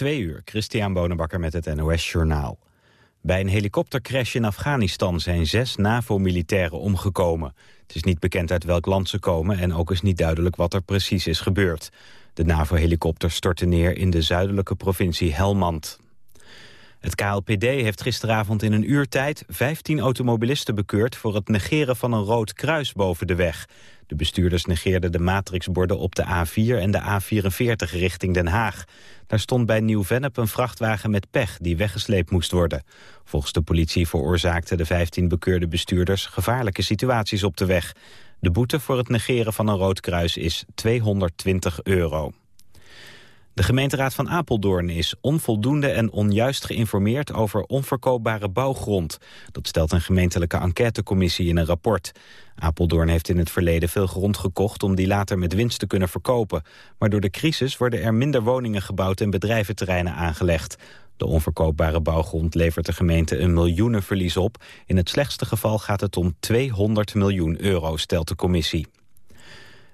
Twee uur, Christian Bonenbakker met het NOS Journaal. Bij een helikoptercrash in Afghanistan zijn zes NAVO-militairen omgekomen. Het is niet bekend uit welk land ze komen en ook is niet duidelijk wat er precies is gebeurd. De NAVO-helikopter stortte neer in de zuidelijke provincie Helmand. Het KLPD heeft gisteravond in een uurtijd 15 automobilisten bekeurd... voor het negeren van een rood kruis boven de weg. De bestuurders negeerden de matrixborden op de A4 en de A44 richting Den Haag. Daar stond bij Nieuw-Vennep een vrachtwagen met pech die weggesleept moest worden. Volgens de politie veroorzaakten de 15 bekeurde bestuurders gevaarlijke situaties op de weg. De boete voor het negeren van een rood kruis is 220 euro. De gemeenteraad van Apeldoorn is onvoldoende en onjuist geïnformeerd over onverkoopbare bouwgrond. Dat stelt een gemeentelijke enquêtecommissie in een rapport. Apeldoorn heeft in het verleden veel grond gekocht om die later met winst te kunnen verkopen. Maar door de crisis worden er minder woningen gebouwd en bedrijventerreinen aangelegd. De onverkoopbare bouwgrond levert de gemeente een miljoenenverlies op. In het slechtste geval gaat het om 200 miljoen euro, stelt de commissie.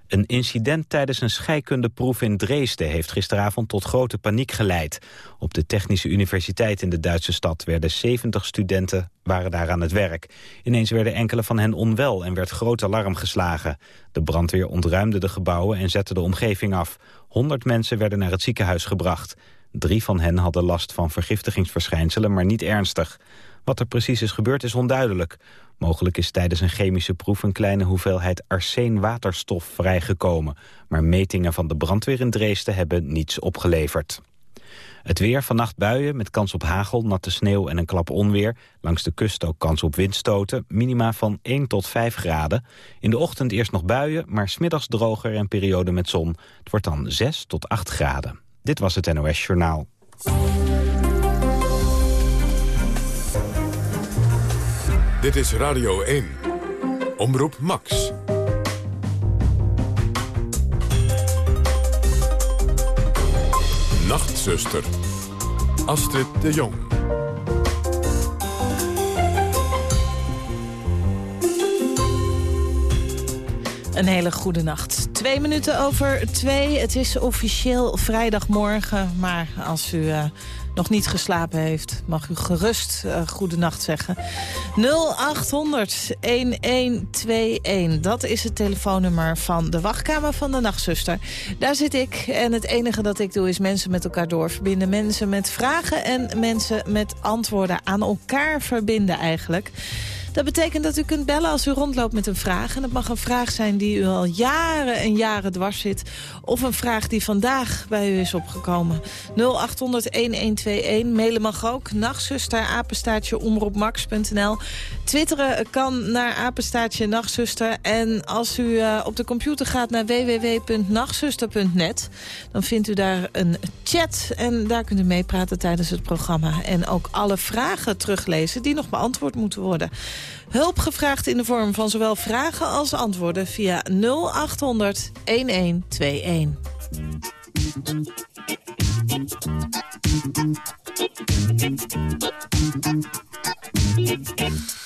Een incident tijdens een scheikundeproef in Dresden heeft gisteravond tot grote paniek geleid. Op de Technische Universiteit in de Duitse stad werden 70 studenten waren daar aan het werk. Ineens werden enkele van hen onwel en werd groot alarm geslagen. De brandweer ontruimde de gebouwen en zette de omgeving af. 100 mensen werden naar het ziekenhuis gebracht. Drie van hen hadden last van vergiftigingsverschijnselen, maar niet ernstig. Wat er precies is gebeurd is onduidelijk. Mogelijk is tijdens een chemische proef een kleine hoeveelheid arsenwaterstof vrijgekomen. Maar metingen van de brandweer in Dresden hebben niets opgeleverd. Het weer, vannacht buien met kans op hagel, natte sneeuw en een klap onweer. Langs de kust ook kans op windstoten, minima van 1 tot 5 graden. In de ochtend eerst nog buien, maar smiddags droger en periode met zon. Het wordt dan 6 tot 8 graden. Dit was het NOS Journaal. Dit is Radio 1. Omroep Max. Nachtzuster. Astrid de Jong. Een hele goede nacht. Twee minuten over twee. Het is officieel vrijdagmorgen. Maar als u uh, nog niet geslapen heeft, mag u gerust uh, goedenacht zeggen. 0800-1121, dat is het telefoonnummer van de wachtkamer van de nachtzuster. Daar zit ik en het enige dat ik doe is mensen met elkaar doorverbinden. Mensen met vragen en mensen met antwoorden aan elkaar verbinden eigenlijk. Dat betekent dat u kunt bellen als u rondloopt met een vraag. En het mag een vraag zijn die u al jaren en jaren dwars zit. Of een vraag die vandaag bij u is opgekomen. 0800-1121. Mailen mag ook. Nachtzuster, apenstaartje, omroepmax.nl. Twitteren kan naar apenstaartje nachtzuster. En als u uh, op de computer gaat naar www.nachtzuster.net... dan vindt u daar een chat. En daar kunt u meepraten tijdens het programma. En ook alle vragen teruglezen die nog beantwoord moeten worden. Hulp gevraagd in de vorm van zowel vragen als antwoorden via 0800 1121.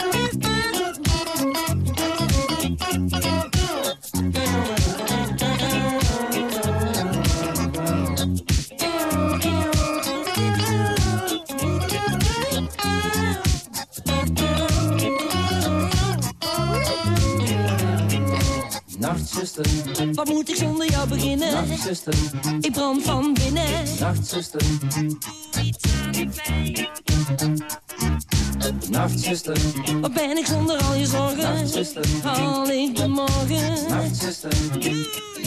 Nachtzuster, Wat moet ik zonder jou beginnen? nachtzuster, Ik brand van binnen. nachtzuster. Nachtzuster, Wat ben ik zonder al je zorgen? nachtzuster, Haal ik de morgen? nachtzuster. Nachtzuster.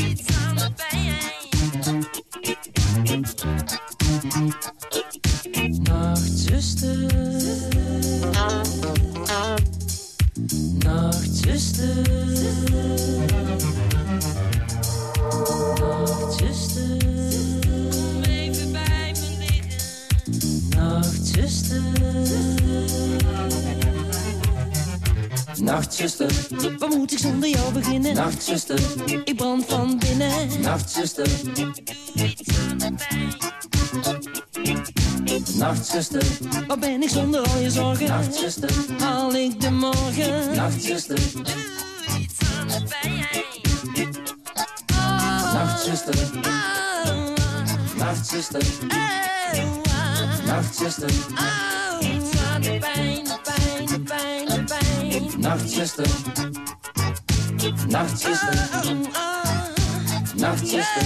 Nachtzuster, ik brand van binnen. Nachtzuster, ik doe het pijn. Nachtzuster, wat ben ik zonder al je zorgen? Nachtzuster, haal ik de morgen? Nachtzuster, doe iets aan de pijn. Oh. Nachtzuster, oh. Nachtzuster, oh. Nachtzuster, oh. iets aan de pijn, de pijn, de pijn, de pijn. Nachtzuster. Nachtzuster. Nachtzuster.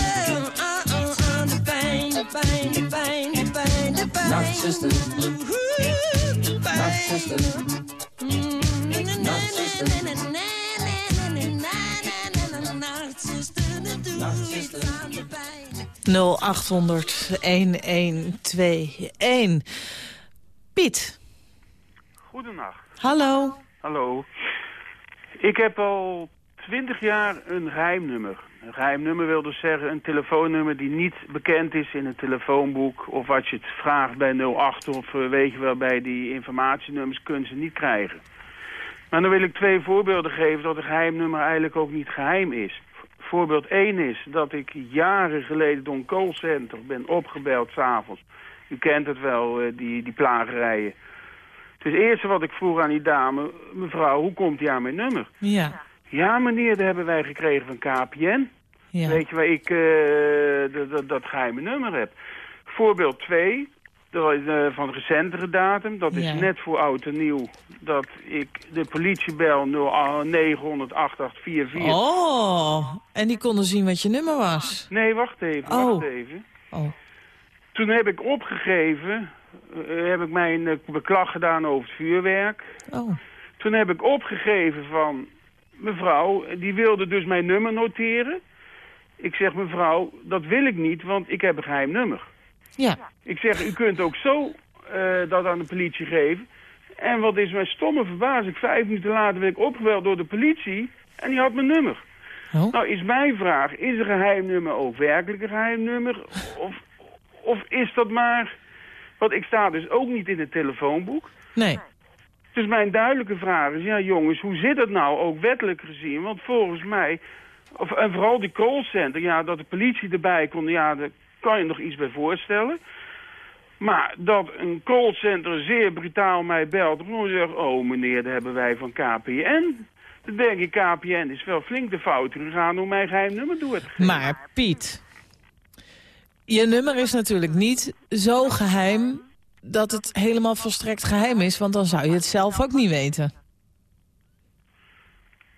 De pijn, de pijn, pijn, pijn, de pijn. Nachtzuster. Nachtzuster. Nachtzuster. Nachtzuster. 0800-1121. Piet. Goedenacht. Hallo. Hallo. Ik heb al twintig jaar een geheimnummer. Een geheimnummer wil dus zeggen een telefoonnummer die niet bekend is in het telefoonboek. Of als je het vraagt bij 08 of eh, weet je wel, bij die informatienummers kunnen ze niet krijgen. Maar dan wil ik twee voorbeelden geven dat een geheimnummer eigenlijk ook niet geheim is. Voorbeeld 1 is dat ik jaren geleden door een callcenter ben opgebeld s'avonds. U kent het wel, eh, die, die plagerijen. Het eerste wat ik vroeg aan die dame, mevrouw, hoe komt die aan mijn nummer? Ja, Ja meneer, dat hebben wij gekregen van KPN. ja. Weet je waar ik eh, dat- geheime nummer heb? Voorbeeld 2, dat is eh, van recentere datum. Dat is Ja. net voor oud en nieuw. Dat ik de politie bel 0900 8844. Oh, en die konden zien wat je nummer was. Nee, wacht even, Oh. wacht even. Oh, Toen heb ik opgegeven, eh, heb ik mijn beklag gedaan over het vuurwerk. oh. Toen heb ik opgegeven van mevrouw, die wilde dus mijn nummer noteren. Ik zeg mevrouw, dat wil ik niet, want ik heb een geheim nummer. Ja, Ik zeg, u kunt ook zo eh, dat aan de politie geven. En wat is mijn stomme verbazing, vijf minuten later werd ik opgebeld door de politie en die had mijn nummer. oh. Nou is mijn vraag, is een geheim nummer ook werkelijk een geheim nummer? Of, of is dat maar... Want ik sta dus ook niet in het telefoonboek. Nee. Dus mijn duidelijke vraag is, ja jongens, hoe zit het nou ook wettelijk gezien? Want volgens mij, of, en vooral die callcenter, ja, dat de politie erbij kon, ja, daar kan je nog iets bij voorstellen. Maar dat een callcenter zeer brutaal mij belt, gewoon zegt, oh meneer, dat hebben wij van KPN. Dan denk ik, KPN is wel flink de fout gegaan om mijn geheim nummer door te geven. Maar Piet, je nummer is natuurlijk niet zo geheim dat het helemaal volstrekt geheim is, want dan zou je het zelf ook niet weten.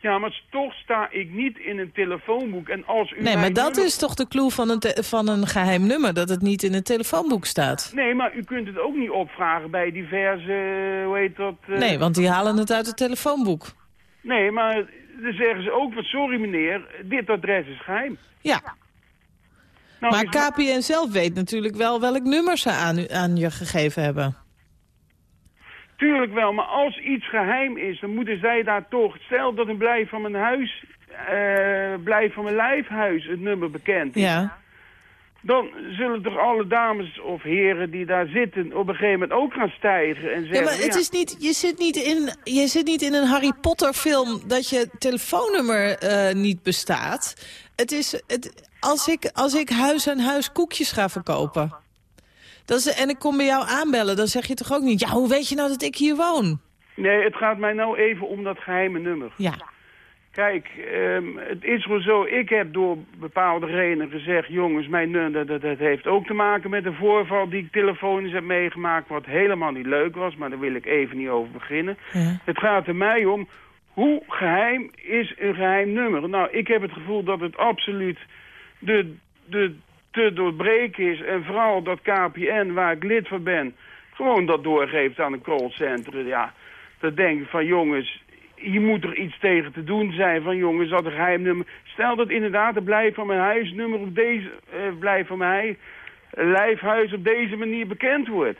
Ja, maar toch sta ik niet in een telefoonboek. En als u Nee, maar dat nummer- is toch de clue van een, van een geheim nummer, dat het niet in het telefoonboek staat. Nee, maar u kunt het ook niet opvragen bij diverse, eh, hoe heet dat? eh, Nee, want die halen het uit het telefoonboek. Nee, maar dan zeggen ze ook van, sorry meneer, dit adres is geheim. Ja, Nou, maar KPN zelf weet natuurlijk wel welk nummer ze aan, aan je gegeven hebben. Tuurlijk wel, maar als iets geheim is, dan moeten zij daar toch... Stel dat een blijf van mijn huis, eh blijf van mijn lijfhuis het nummer bekend is. Ja, Dan zullen toch alle dames of heren die daar zitten op een gegeven moment ook gaan stijgen en zeggen... ja maar het is niet, je, zit niet in, je zit niet in een Harry Potter film dat je telefoonnummer eh, niet bestaat. Het is, het, als, ik, als ik huis aan huis koekjes ga verkopen... Dat is, en ik kom bij jou aanbellen, dan zeg je toch ook niet... ja, hoe weet je nou dat ik hier woon? Nee, het gaat mij nou even om dat geheime nummer. Ja. Kijk, ehm, het is wel zo, ik heb door bepaalde redenen gezegd... jongens, mijn nummer, dat, dat heeft ook te maken met een voorval die ik telefonisch heb meegemaakt... wat helemaal niet leuk was, maar daar wil ik even niet over beginnen. Ja. Het gaat er mij om, hoe geheim is een geheim nummer? Nou, ik heb het gevoel dat het absoluut de, de, te doorbreken is... en vooral dat KPN, waar ik lid van ben... gewoon dat doorgeeft aan een callcenter, ja... Dan denk ik van jongens, hier moet er iets tegen te doen zijn van jongens, dat een geheim nummer. Stel dat inderdaad het blijf van mijn huisnummer op deze, eh blijf van mijn lijfhuis op deze manier bekend wordt.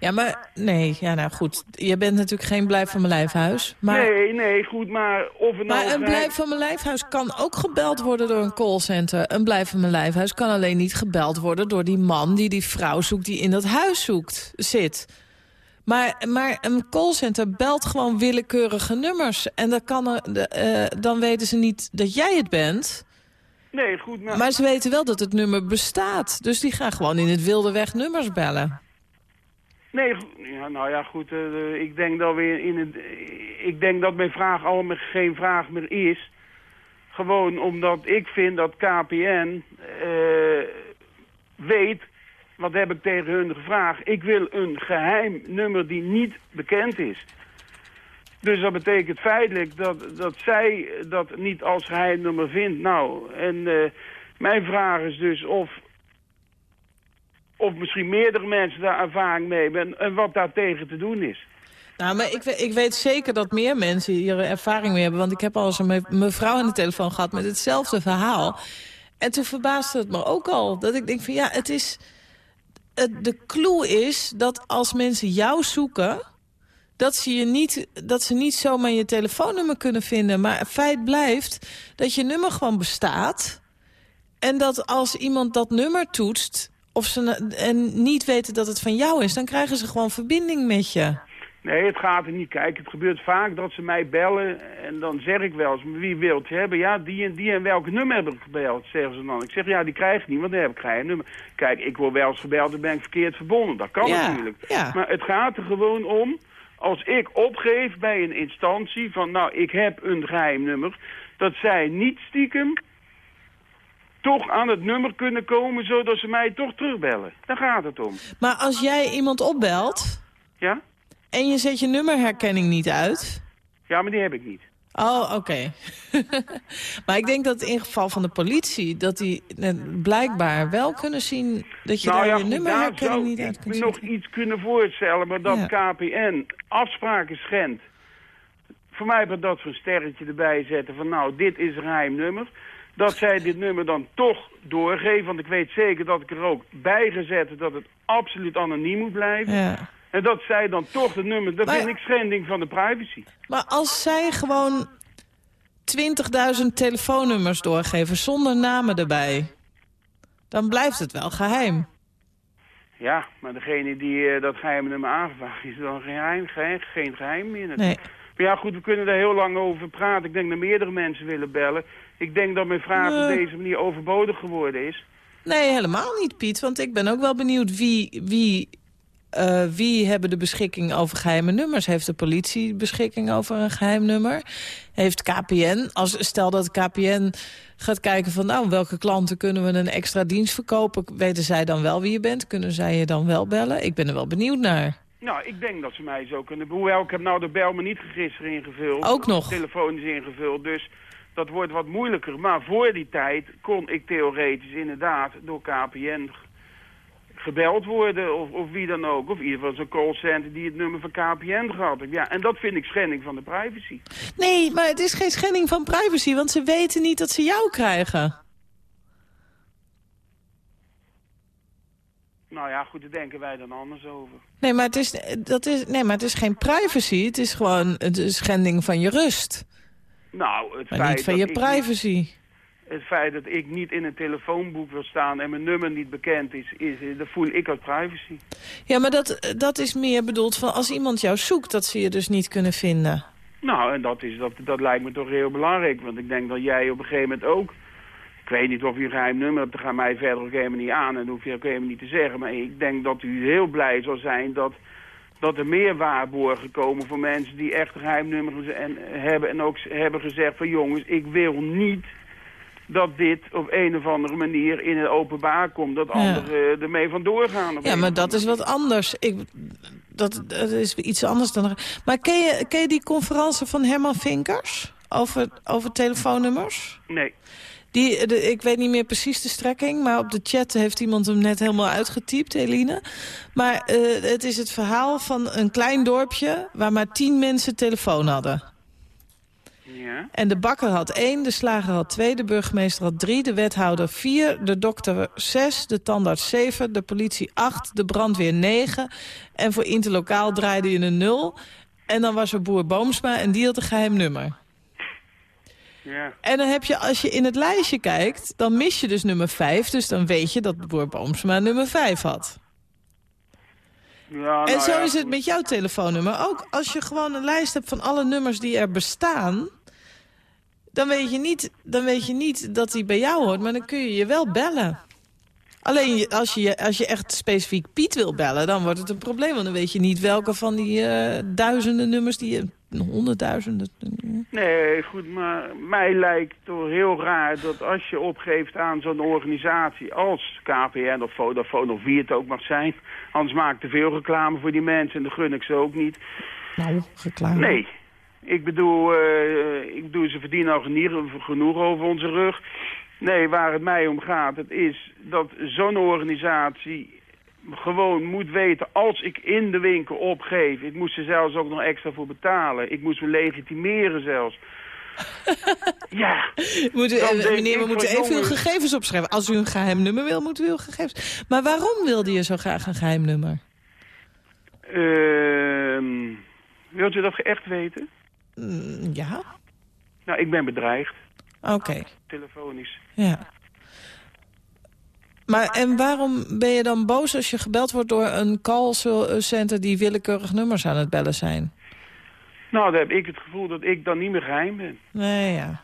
Ja, maar nee, ja, nou goed. Je bent natuurlijk geen blijf van mijn lijfhuis. Maar, Nee, nee, goed, maar of het nou... maar een blijf van mijn lijfhuis kan ook gebeld worden door een callcenter. Een blijf van mijn lijfhuis kan alleen niet gebeld worden door die man die die vrouw zoekt die in dat huis zoekt, zit. Maar, maar een callcenter belt gewoon willekeurige nummers. En dan, kan er, de, eh, dan weten ze niet dat jij het bent. Nee, goed, maar... Maar ze weten wel dat het nummer bestaat. Dus die gaan gewoon in het wilde weg nummers bellen. Nee, ja, nou ja, goed, eh, ik denk dat weer in het... Ik denk dat mijn vraag allemaal geen vraag meer is. Gewoon omdat ik vind dat KPN eh, weet... Wat heb ik tegen hun gevraagd? Ik wil een geheim nummer die niet bekend is. Dus dat betekent feitelijk dat, dat zij dat niet als geheim nummer vindt. Nou, en eh, mijn vraag is dus of of misschien meerdere mensen daar ervaring mee hebben en, wat daar tegen te doen is. Nou, maar ik, ik weet zeker dat meer mensen hier ervaring mee hebben. Want ik heb al eens een me- mevrouw aan de telefoon gehad met hetzelfde verhaal. En toen verbaasde het me ook al. Dat ik denk van ja, het is... De clue is dat als mensen jou zoeken... Dat ze, je niet, dat ze niet zomaar je telefoonnummer kunnen vinden. Maar het feit blijft dat je nummer gewoon bestaat. En dat als iemand dat nummer toetst... Of ze, en niet weten dat het van jou is... dan krijgen ze gewoon verbinding met je. Nee, het gaat er niet. Kijk, het gebeurt vaak dat ze mij bellen en dan zeg ik wel eens, wie wilt je hebben? Ja, die en die en welk nummer heb ik gebeld, zeggen ze dan. Ik zeg, ja, die krijg ik niet, want dan heb ik geen nummer. Kijk, ik word wel eens gebeld, dan ben ik verkeerd verbonden. Dat kan Ja, natuurlijk. ja. Maar het gaat er gewoon om, als ik opgeef bij een instantie van, nou, ik heb een geheim nummer, dat zij niet stiekem toch aan het nummer kunnen komen, zodat ze mij toch terugbellen. Daar gaat het om. Maar als jij iemand opbelt Ja? en je zet je nummerherkenning niet uit... Ja, maar die heb ik niet. Oh, oké. maar ik denk dat in geval van de politie... dat die blijkbaar wel kunnen zien dat je daar je Nou nummerherkenning niet uit ik kunt me nog zetten. iets kunnen voorstellen, maar dat Ja. KPN afspraken schendt. Voor mij dat zo'n sterretje erbij zetten van nou, dit is een geheim nummer. Dat zij dit nummer dan toch doorgeven, want ik weet zeker dat ik er ook bij gezet heb dat het absoluut anoniem moet blijven. Ja. En dat zij dan toch het nummer, dat Maar- vind ik schending van de privacy. Maar als zij gewoon 20.000 telefoonnummers doorgeven zonder namen erbij... dan blijft het wel geheim. Ja, maar degene die eh, dat geheime nummer aangevraagd is dan geen geheim, geen, geen geheim meer. Nee. Maar ja, goed, we kunnen daar heel lang over praten. Ik denk dat meerdere mensen willen bellen. Ik denk dat mijn vraag op Nee. deze manier overbodig geworden is. Nee, helemaal niet, Piet. Want ik ben ook wel benieuwd wie, wie, eh, wie hebben de beschikking over geheime nummers. Heeft de politie beschikking over een geheim nummer? Heeft KPN, als, stel dat KPN gaat kijken van... nou, welke klanten kunnen we een extra dienst verkopen? Weten zij dan wel wie je bent? Kunnen zij je dan wel bellen? Ik ben er wel benieuwd naar. Nou, ik denk dat ze mij zo kunnen... Hoewel, ik heb nou de bel me niet gisteren ingevuld. Ook nog? Telefonisch ingevuld, dus dat wordt wat moeilijker. Maar voor die tijd kon ik theoretisch inderdaad door KPN gebeld worden. Of, of wie dan ook. Of in ieder geval zo'n callcenter die het nummer van KPN gehad heeft. Ja, en dat vind ik schending van de privacy. Nee, maar het is geen schending van privacy... want ze weten niet dat ze jou krijgen. Nou ja, goed, daar denken wij dan anders over. Nee, maar het is, dat is, nee, maar het is geen privacy. Het is gewoon een schending van je rust. Nou, het Maar feit niet van dat je ik privacy. Niet, het feit dat ik niet in een telefoonboek wil staan en mijn nummer niet bekend is, is eh, dat voel ik als privacy. Ja, maar dat, dat is meer bedoeld van als iemand jou zoekt... dat ze je dus niet kunnen vinden. Nou, en dat, is, dat, dat lijkt me toch heel belangrijk. Want ik denk dat jij op een gegeven moment ook weet niet of u een geheim nummer hebt, dat gaat mij verder ook helemaal niet aan. En dat hoef je ook helemaal niet te zeggen. Maar ik denk dat u heel blij zal zijn dat, dat er meer waarborgen komen voor mensen die echt een geheim nummer geze- en, hebben. En ook hebben gezegd van jongens, ik wil niet dat dit op een of andere manier in het openbaar komt. Dat Ja. anderen ermee vandoor gaan. Ja, maar dat is wat anders. Ik, dat, dat is iets anders dan... Maar ken je, ken je die conferentie van Herman Vinkers? Over, over telefoonnummers? Nee. Die, de, ik weet niet meer precies de strekking, maar op de chat heeft iemand hem net helemaal uitgetypt, Eline. Maar eh, het is het verhaal van een klein dorpje waar maar tien mensen telefoon hadden. Ja. En de bakker had één, de slager had twee, de burgemeester had drie... de wethouder vier, de dokter zes, de tandarts zeven... de politie acht, de brandweer negen... en voor Interlokaal draaide je een nul... en dan was er boer Boomsma en die had een geheim nummer. Ja. En dan heb je, als je in het lijstje kijkt, dan mis je dus nummer vijf... dus dan weet je dat boer Boomsma nummer vijf had. Ja, En nou zo ja, is het goed. met jouw telefoonnummer. Ook als je gewoon een lijst hebt van alle nummers die er bestaan... dan weet je niet, dan weet je niet dat die bij jou hoort, maar dan kun je je wel bellen. Alleen als je, als je echt specifiek Piet wil bellen, dan wordt het een probleem. Want dan weet je niet welke van die eh, duizenden nummers die je... Honderdduizenden... Nee, goed, maar mij lijkt toch heel raar dat als je opgeeft aan zo'n organisatie als KPN of Vodafone of wie het ook mag zijn, anders maak ik te veel reclame voor die mensen en dat gun ik ze ook niet. Nou, reclame. Nee, ik bedoel, eh, ik bedoel ze verdienen al genoeg over onze rug. Nee, waar het mij om gaat, het is dat zo'n organisatie gewoon moet weten, als ik in de winkel opgeef, ik moest er zelfs ook nog extra voor betalen. Ik moest me legitimeren zelfs. ja, Moet u, meneer, we moeten even uw gegevens opschrijven. Als u een geheim nummer wil, moet u uw gegevens... Maar waarom wilde je zo graag een geheim nummer? Ehm wilt u dat echt weten? Mm, ja, Nou, ik ben bedreigd, oké. telefonisch. Ja. Maar en waarom ben je dan boos als je gebeld wordt door een callcenter die willekeurig nummers aan het bellen zijn? Nou, dan heb ik het gevoel dat ik dan niet meer geheim ben. Nee, ja.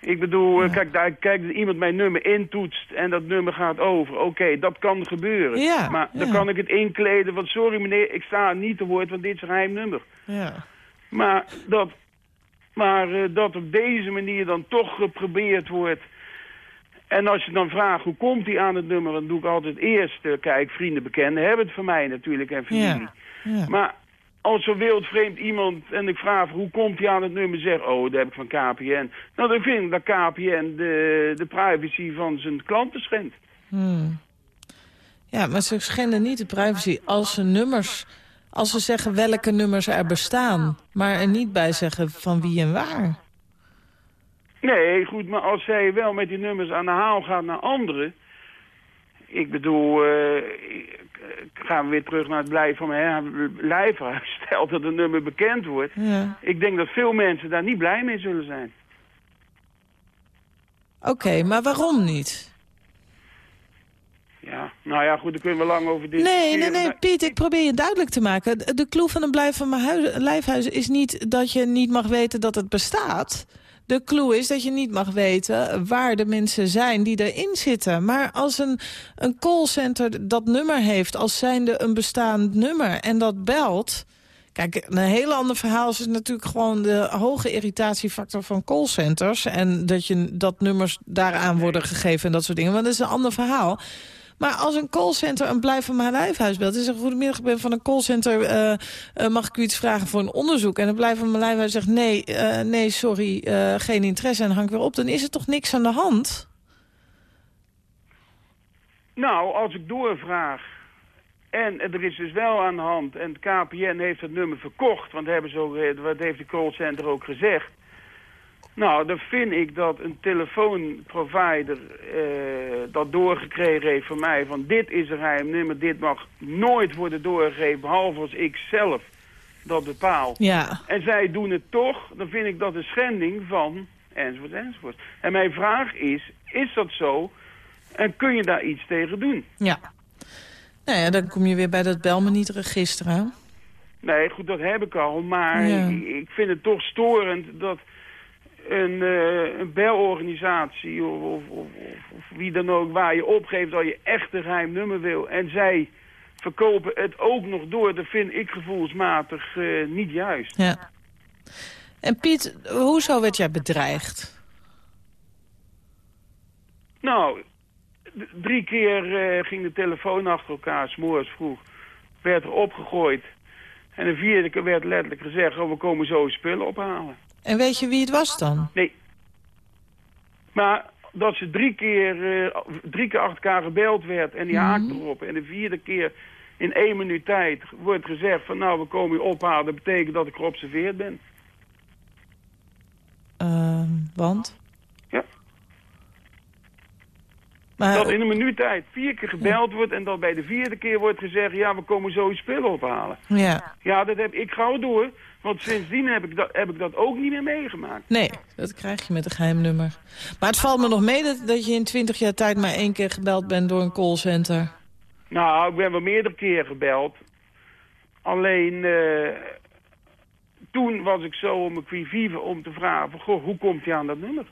Ik bedoel, kijk, daar, kijk, dat iemand mijn nummer intoetst en dat nummer gaat over. Oké, dat kan gebeuren. Ja, maar dan ja. kan ik het inkleden van, sorry meneer, ik sta niet te woord, want dit is een geheim nummer. ja. Maar dat, maar, eh, dat op deze manier dan toch geprobeerd wordt. En als je dan vraagt, hoe komt hij aan het nummer, dan doe ik altijd eerst, eh, kijk, vrienden, bekenden hebben het van mij natuurlijk en familie. Ja. ja. Maar als zo wildvreemd iemand en ik vraag hoe komt hij aan het nummer, zegt, oh, dat heb ik van KPN. Nou, dan vind ik dat KPN de, de privacy van zijn klanten schendt. Hmm. Ja, maar ze schenden niet de privacy als ze nummers... Als ze zeggen welke nummers er bestaan, maar er niet bij zeggen van wie en waar. Nee, goed, maar als zij wel met die nummers aan de haal gaat naar anderen... Ik bedoel, ik- gaan we weer terug naar het blijven van mijn lijfhuis. Stel dat een nummer bekend wordt. Ja. Ik denk dat veel mensen daar niet blij mee zullen zijn. Oké, maar waarom niet? Ja, nou ja, goed, daar kunnen we lang over discussiëren. Nee, nee, nee, Piet, ik probeer je duidelijk te maken. De clue van een blijf van mijn huis, lijfhuis is niet dat je niet mag weten dat het bestaat. De clue is dat je niet mag weten waar de mensen zijn die erin zitten. Maar als een, een callcenter dat nummer heeft als zijnde een bestaand nummer en dat belt... Kijk, een heel ander verhaal is natuurlijk gewoon de hoge irritatiefactor van callcenters. En dat, je, dat nummers daaraan worden gegeven en dat soort dingen. Want dat is een ander verhaal. Maar als een callcenter een blijf van mijn lijfhuis belt... en zegt, goedemiddag, ik ben van een callcenter... eh, mag ik u iets vragen voor een onderzoek? En een blijf van mijn lijfhuis zegt, nee, eh, nee, sorry, geen interesse... en hangt weer op, dan is er toch niks aan de hand? Nou, als ik doorvraag en er is dus wel aan de hand en KPN heeft het nummer verkocht, want hebben ze ook, wat heeft de callcenter ook gezegd. Nou, dan vind ik dat een telefoonprovider eh, dat doorgekregen heeft van mij, van dit is een geheim nummer, dit mag nooit worden doorgegeven, behalve als ik zelf dat bepaal. Ja, En zij doen het toch, dan vind ik dat een schending van enzovoort enzovoort. En mijn vraag is, is dat zo en kun je daar iets tegen doen? ja. Nou ja, dan kom je weer bij dat bel me niet register aan. Nee, goed, dat heb ik al. Maar Ja. ik, ik vind het toch storend dat... een, eh, een belorganisatie of, of, of, wie dan ook... waar je opgeeft dat je echt een geheim nummer wil... en zij verkopen het ook nog door... dat vind ik gevoelsmatig eh, niet juist. Ja. En Piet, hoezo werd jij bedreigd? Nou, drie keer eh, ging de telefoon achter elkaar, s'morgens vroeg. Werd er opgegooid. En de vierde keer werd letterlijk gezegd... Oh, we komen zo spullen ophalen. En weet je wie het was dan? Nee. Maar dat ze drie keer, eh, drie keer achter elkaar gebeld werd en die haakte erop. En de vierde keer in één minuut tijd wordt gezegd van nou we komen je ophalen. Dat betekent dat ik geobserveerd ben. Ehm, want? Ja. Maar, dat in een minuut tijd vier keer gebeld wordt en dat bij de vierde keer wordt gezegd ja we komen zo je spullen ophalen. ja. Ja dat heb ik gauw door. Want sindsdien heb ik dat, heb ik dat ook niet meer meegemaakt. Nee, dat krijg je met een geheim nummer. Maar het valt me nog mee dat, dat je in twintig jaar tijd maar één keer gebeld bent door een callcenter. Nou, ik ben wel meerdere keer gebeld. Alleen eh, toen was ik zo om mijn quivive om te vragen... Van, goh, hoe komt hij aan dat nummer?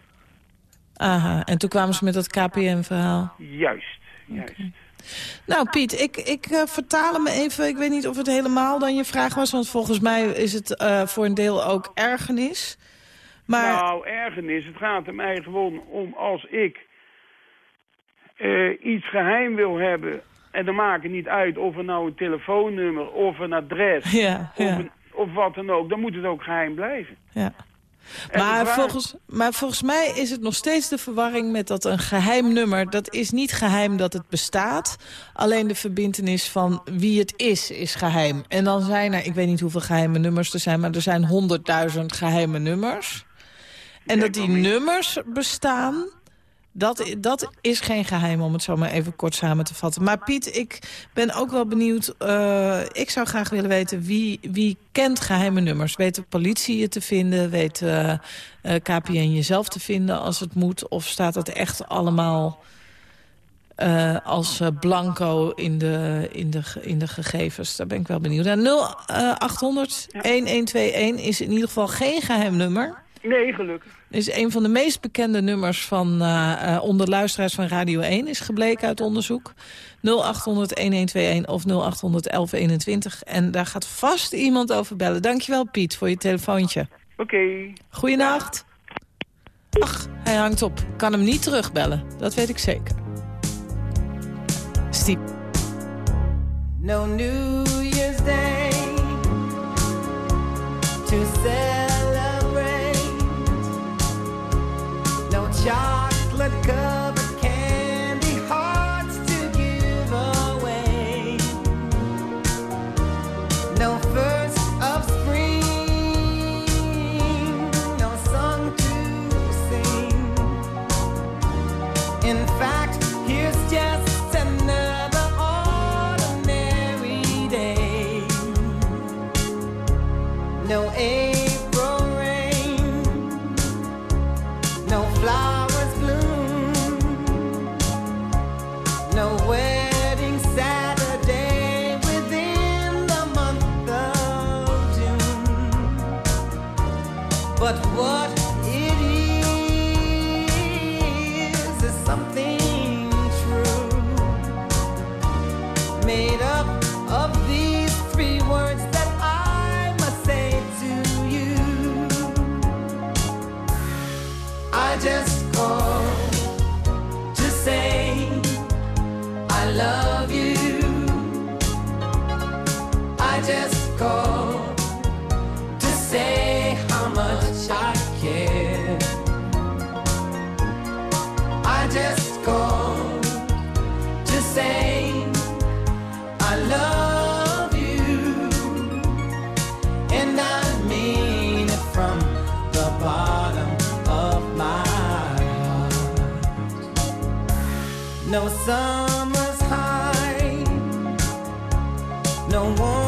Aha, en toen kwamen ze met dat KPN-verhaal. Juist, juist. Nou Piet, ik, ik eh, vertaal hem even. Ik weet niet of het helemaal dan je vraag was... want volgens mij is het eh, voor een deel ook ergernis. Maar Nou, ergernis. Het gaat er mij gewoon om als ik eh, iets geheim wil hebben... en dan maakt het niet uit of er nou een telefoonnummer of een adres... ja, Of, ja, een- of wat dan ook, dan moet het ook geheim blijven. ja. Maar volgens, maar volgens mij is het nog steeds de verwarring met dat een geheim nummer... dat is niet geheim dat het bestaat. Alleen de verbintenis van wie het is, is geheim. En dan zijn er, ik weet niet hoeveel geheime nummers er zijn... maar er zijn honderdduizend geheime nummers. En dat die nummers bestaan... Dat, dat is geen geheim, om het zo maar even kort samen te vatten. Maar Piet, ik ben ook wel benieuwd... eh, ik zou graag willen weten, wie, wie kent geheime nummers? Weet de politie je te vinden? Weet eh, eh, KPN jezelf te vinden als het moet? Of staat het echt allemaal als blanco in de, in, de, in de gegevens? Daar ben ik wel benieuwd naar. 0800-1121 is in ieder geval geen geheim nummer Nee, gelukkig. is een van de meest bekende nummers van eh, eh, onder luisteraars van Radio 1, is gebleken uit onderzoek. 0800-1121 of 0800-1121. En daar gaat vast iemand over bellen. Dankjewel Piet voor je telefoontje. Oké. Goeienacht. Ach, hij hangt op. Ik kan hem niet terugbellen. Dat weet ik zeker. Stiep. No New Year's Day to celebrate. No No summer's high, no warm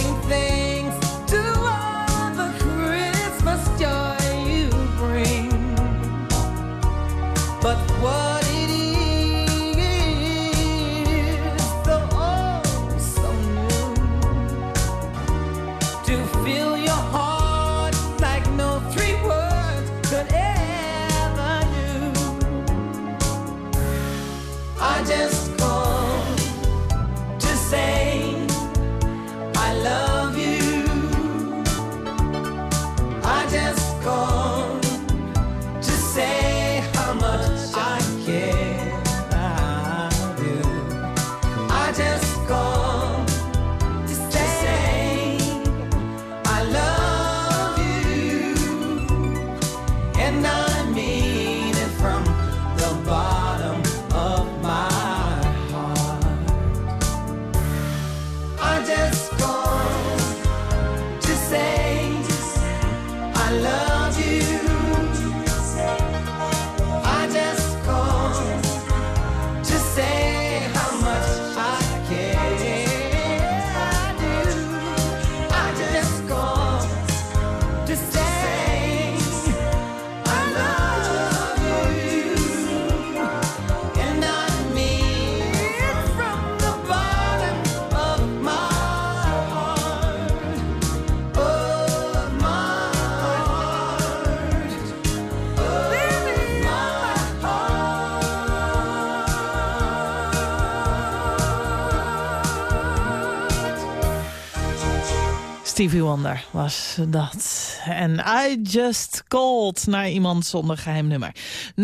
Stevie Wonder was dat. En I Just Called naar iemand zonder geheim nummer. 0800-1121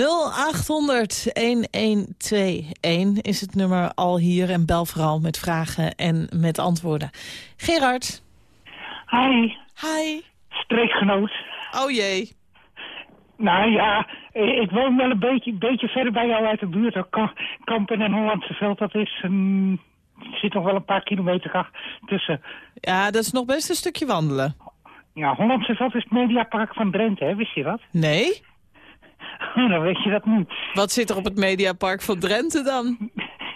is het nummer al hier. En bel vooral met vragen en met antwoorden. Gerard. Hi, Hi. streekgenoot. Oh jee. Nou ja, eh, ik woon wel een beetje, beetje verder bij jou uit de buurt. Kampen en Hollandse Veld, dat is een... Er zit nog wel een paar kilometer tussen. Ja, dat is nog best een stukje wandelen. Ja, Hollandse Veld is het Mediapark van Drenthe, hè? wist je dat? Nee? Dan weet je dat niet. Wat zit er op het Mediapark van Drenthe dan?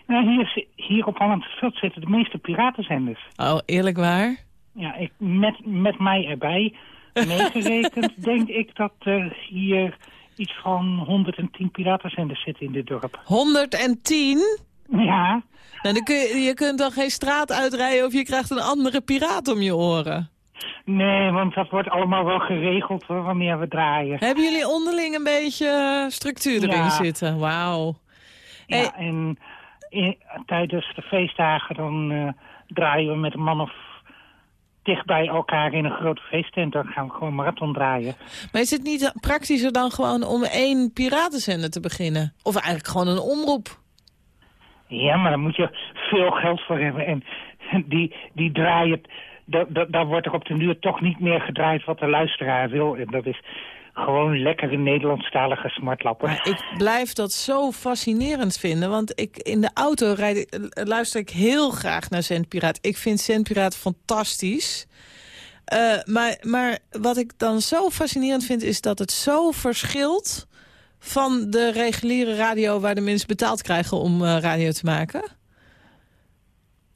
Nou, hier, hier op Hollandse Veld zitten de meeste piratenzenders. Oh, eerlijk waar? Ja, ik, met, met mij erbij meegerekend denk ik dat er hier iets van 110 piratenzenders zitten in dit dorp. 110? Ja, Nou, dan kun je, je kunt dan geen straat uitrijden of je krijgt een andere piraat om je oren. nee, want dat wordt allemaal wel geregeld hoor, wanneer we draaien. Hebben jullie onderling een beetje eh, structuur erin Ja. zitten? Wauw. Ja, Hey. en in- tijdens de feestdagen dan eh, draaien we met een man of dicht bij elkaar in een grote feesttent. Dan gaan we gewoon marathon draaien. Maar is het niet praktischer dan gewoon om één piratenzender te beginnen? Of eigenlijk gewoon een omroep? Ja, maar dan moet je veel geld voor hebben. En die, die draaien, da- da- daar wordt er op de duur toch niet meer gedraaid wat de luisteraar wil. En dat is gewoon lekkere Nederlandstalige smartlappen. Ik blijf dat zo fascinerend vinden. Want ik, in de auto rijd, luister ik heel graag naar Zendpiraat. Ik vind Zendpiraat fantastisch. Eh, maar, maar wat ik dan zo fascinerend vind... is dat het zo verschilt van de reguliere radio... waar de mensen betaald krijgen om eh, radio te maken.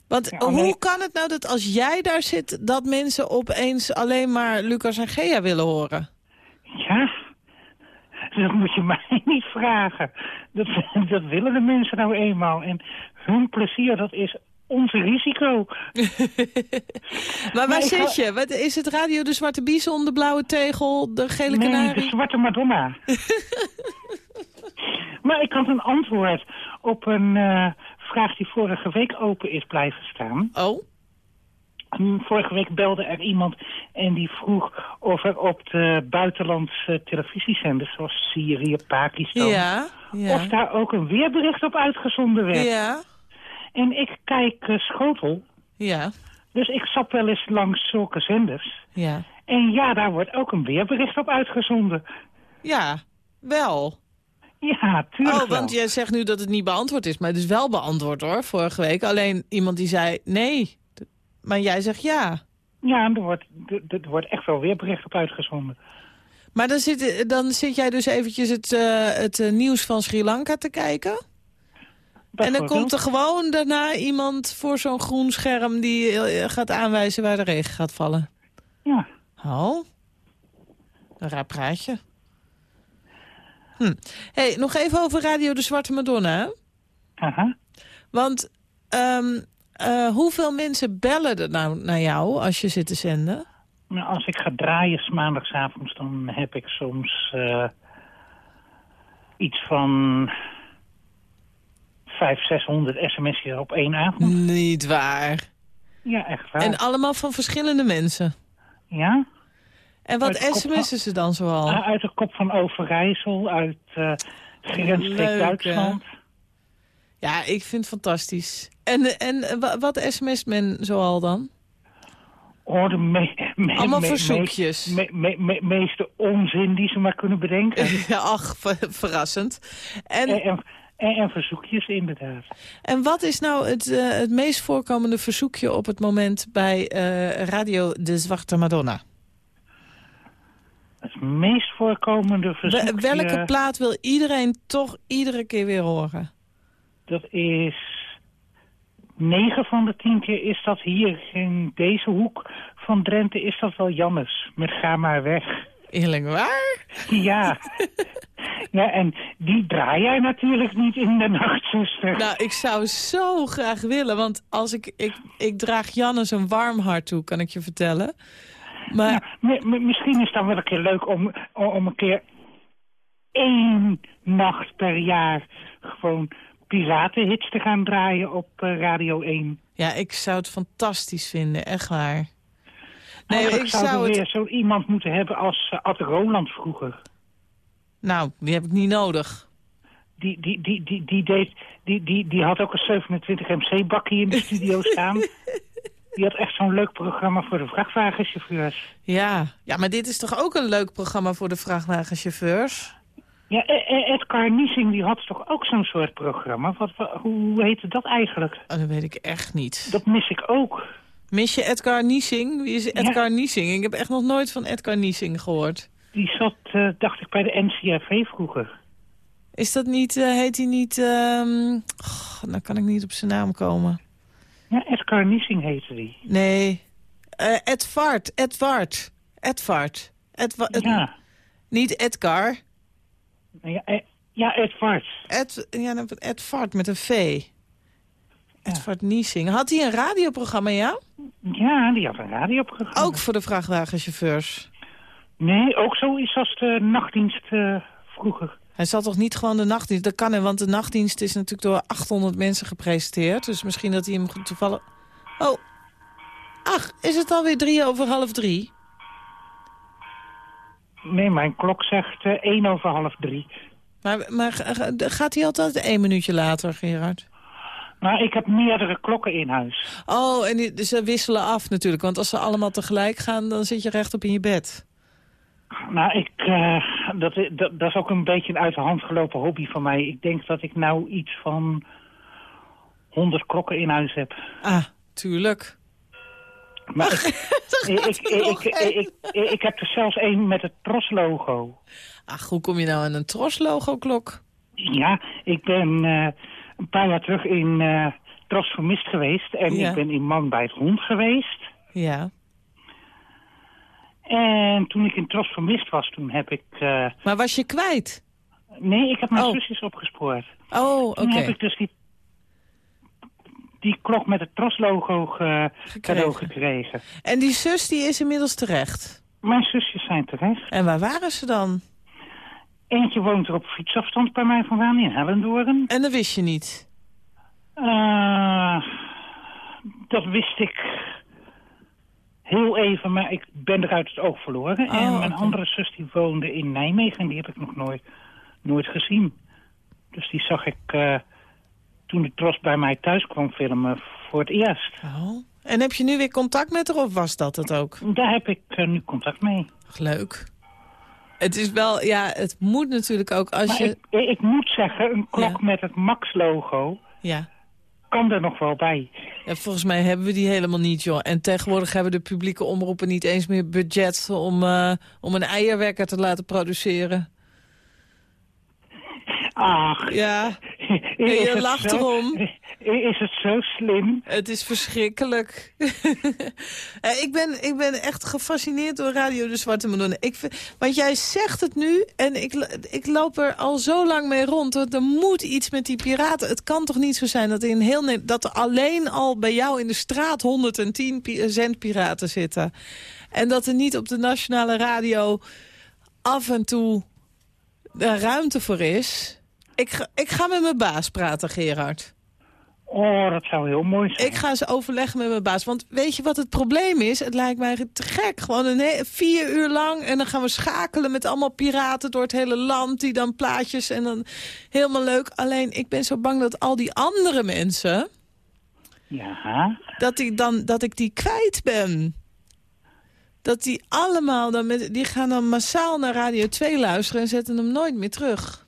Want Ja, nee. hoe kan het nou dat als jij daar zit... dat mensen opeens alleen maar Lucas en Gea willen horen? Ja, dat moet je mij niet vragen. Dat, dat willen de mensen nou eenmaal. En hun plezier, dat is ons risico. Maar waar zit ga- je? Wat, is het radio de Zwarte Bison, de Blauwe Tegel, de Gele Nee, Kanarie? de zwarte Madonna. maar ik had een antwoord op een eh, vraag die vorige week open is blijven staan. Oh, Hm, Vorige week belde er iemand en die vroeg of er op de buitenlandse televisiezenders zoals Syrië, Pakistan... ja, of ja, daar ook een weerbericht op uitgezonden werd. ja, En ik kijk eh, schotel, ja, dus ik stap wel eens langs zulke zenders. ja. En ja, daar wordt ook een weerbericht op uitgezonden. Ja, wel. Ja, tuurlijk Oh, want jij zegt nu dat het niet beantwoord is. Maar het is wel beantwoord hoor, vorige week. Alleen iemand die zei nee. Maar jij zegt ja. Ja, er wordt, er, er wordt echt wel weer bericht op uitgezonden. Maar dan zit, dan zit jij dus eventjes het, eh, het eh, nieuws van Sri Lanka te kijken. En dan komt er gewoon daarna iemand voor zo'n groen scherm... die eh, gaat aanwijzen waar de regen gaat vallen. Ja, Oh, een raar praatje. Hm. hey, nog even over Radio de Zwarte Madonna. aha. Want ehm, eh, hoeveel mensen bellen er nou naar jou als je zit te zenden? Nou, als ik ga draaien 's maandagavonds, dan heb ik soms eh, iets van 500, 600 sms'jes op één avond. Niet waar. Ja, echt waar. En allemaal van verschillende mensen. ja? En wat sms'en ze dan zoal? Ah, uit de kop van Overijssel, uit uh, grensstreek Leuk, hè? Duitsland. Ja, ik vind het fantastisch. En, en wa- wat sms't men zoal dan? Oh, de me, me, Allemaal me- verzoekjes. Me, me, me- meeste onzin die ze maar kunnen bedenken. Ja, ach, ver- verrassend. en, En, en, en, en verzoekjes, inderdaad. en wat is nou het, eh, het meest voorkomende verzoekje op het moment bij eh, Radio De Zwarte Madonna? Het meest voorkomende verzoekje... welke plaat wil iedereen toch iedere keer weer horen? Dat is... 9 van de 10 keer is dat hier in deze hoek van Drenthe is dat wel Jannes. Met Ga maar weg. Eerlijk waar? Ja. ja, en die draai jij natuurlijk niet in de nachtzuster. Nou, ik zou zo graag willen, want als ik, ik, ik draag Jannes een warm hart toe, kan ik je vertellen. Maar misschien is het dan wel een keer leuk om, om- om een keer één nacht per jaar gewoon piratenhits te gaan draaien op eh, Radio 1. ja, ik zou het fantastisch vinden, echt waar. Nee, ik zou het... weer zo iemand moeten hebben als uh, Ad Roland vroeger. Nou, die heb ik niet nodig. Die, die, die, die, die, deed, die, die, die had ook een 27 MC-bakkie in de studio staan. Die had echt zo'n leuk programma voor de vrachtwagenchauffeurs. Ja. ja, maar dit is toch ook een leuk programma voor de vrachtwagenchauffeurs? Ja, E- E- Edgar Niesing die had toch ook zo'n soort programma? Wat, wat- hoe heette dat eigenlijk? Oh, dat weet ik echt niet. Dat mis ik ook. Mis je Edgar Niesing? Wie is Edgar Niesing? Ik heb echt nog nooit van Edgar Niesing gehoord. Die zat, eh, dacht ik, bij de NCRV vroeger. Is dat niet, eh, heet hij niet... goh, nou kan ik niet op zijn naam komen. Ja, Edgar Niesing heette die. Nee. Eh Edvard. Edvard. Edvard. Edwa Ed- Ja, Niet Edgar. ja, eh, ja Edvard. Ed, ja, Edvard met een V. Edvard Niesing. Had hij een radioprogramma, ja? Ja, die had een radioprogramma. Ook voor de vrachtwagenchauffeurs. Nee, ook zoiets als de nachtdienst eh, vroeger. Hij zat toch niet gewoon de nachtdienst? Dat kan, hè, want de nachtdienst is natuurlijk door 800 mensen gepresenteerd. Dus misschien dat hij hem toevallig... Oh, ach, is het alweer drie over half drie? Nee, mijn klok zegt eh 1 over half drie. Maar, maar ga- gaat hij altijd één minuutje later, Gerard? Maar ik heb meerdere klokken in huis. Oh, en die, ze wisselen af natuurlijk. Want als ze allemaal tegelijk gaan, dan zit je rechtop in je bed. Nou, ik, eh, dat, dat, dat is ook een beetje een uit de hand gelopen hobby van mij. Ik denk dat ik nou iets van 100 klokken in huis heb. Ah, tuurlijk. Maar ik, ik, ik, ik, ik, ik, ik heb er zelfs één met het Tros-logo. Ach, hoe kom je nou aan een Tros-logo-klok? Ja, ik ben eh, een paar jaar terug in eh Tros vermist geweest. En Ja. ik ben in Man bij het Hond geweest. Ja. En toen ik in Tros vermist was, toen heb ik... eh, Maar was je kwijt? nee, ik heb mijn Oh. zusjes opgespoord. Oh, oké. Toen heb ik dus die, die klok met het Tros-logo ge- cadeau gekregen. En die zus die is inmiddels terecht. Mijn zusjes zijn terecht. En waar waren ze dan? Eentje woont er op fietsafstand bij mij vandaan in Hellendoorn. En dat wist je niet. Eh, dat wist ik heel even, maar ik ben er uit het oog verloren. Oh, en mijn andere zus die woonde in Nijmegen en die heb ik nog nooit, nooit gezien. Dus die zag ik eh, toen de Tros bij mij thuis kwam filmen voor het eerst. Oh. En heb je nu weer contact met haar of was dat het ook? Daar heb ik eh, nu contact mee. Leuk. Het is wel, ja, het moet natuurlijk ook als Maar je... ik, ik moet zeggen, een klok Ja. met het Max-logo Ja. kan er nog wel bij. ja, volgens mij hebben we die helemaal niet, joh. En tegenwoordig hebben de publieke omroepen niet eens meer budget... om, eh, om een eierwekker te laten produceren. Ach, Ja, je lacht zo- erom. Is het zo slim? het is verschrikkelijk. Eh, ik, ben, ik ben echt gefascineerd door Radio de Zwarte Madonna. Ik vind, want jij zegt het nu en ik, ik loop er al zo lang mee rond. Want er moet iets met die piraten. Het kan toch niet zo zijn dat, in heel, dat er alleen al bij jou in de straat 110 pi- zendpiraten zitten. En dat er niet op de nationale radio af en toe daar ruimte voor is. Ik ga, ik ga met mijn baas praten, Gerard. Oh, dat zou heel mooi zijn. Ik ga eens overleggen met mijn baas. Want weet je wat het probleem is? Het lijkt mij te gek. Gewoon een vier uur lang. En dan gaan we schakelen met allemaal piraten door het hele land. Die dan plaatjes en dan helemaal leuk. Alleen ik ben zo bang dat al die andere mensen... Ja, Dat, die dan, dat ik die kwijt ben. Dat die allemaal dan met, die gaan dan massaal naar Radio 2 luisteren en zetten hem nooit meer terug.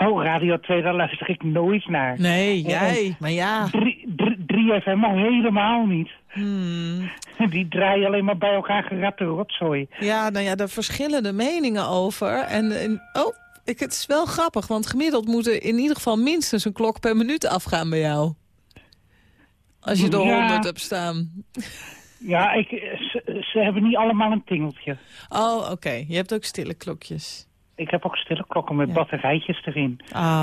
Oh, Radio 2, daar luister ik nooit naar. Nee, jij. Maar ja. 3, 3FM al helemaal niet. Hmm. Die draaien alleen maar bij elkaar geratte rotzooi. Ja, nou ja, daar verschillen de meningen over. En, en oh, ik, het is wel grappig, want gemiddeld moet er in ieder geval minstens een klok per minuut afgaan bij jou. Als je de Ja. 100 hebt staan. Ja, ik, ze, ze hebben niet allemaal een tingeltje. Oh, oké. Je hebt ook stille klokjes. Ik heb ook stille klokken met Ja. batterijtjes erin.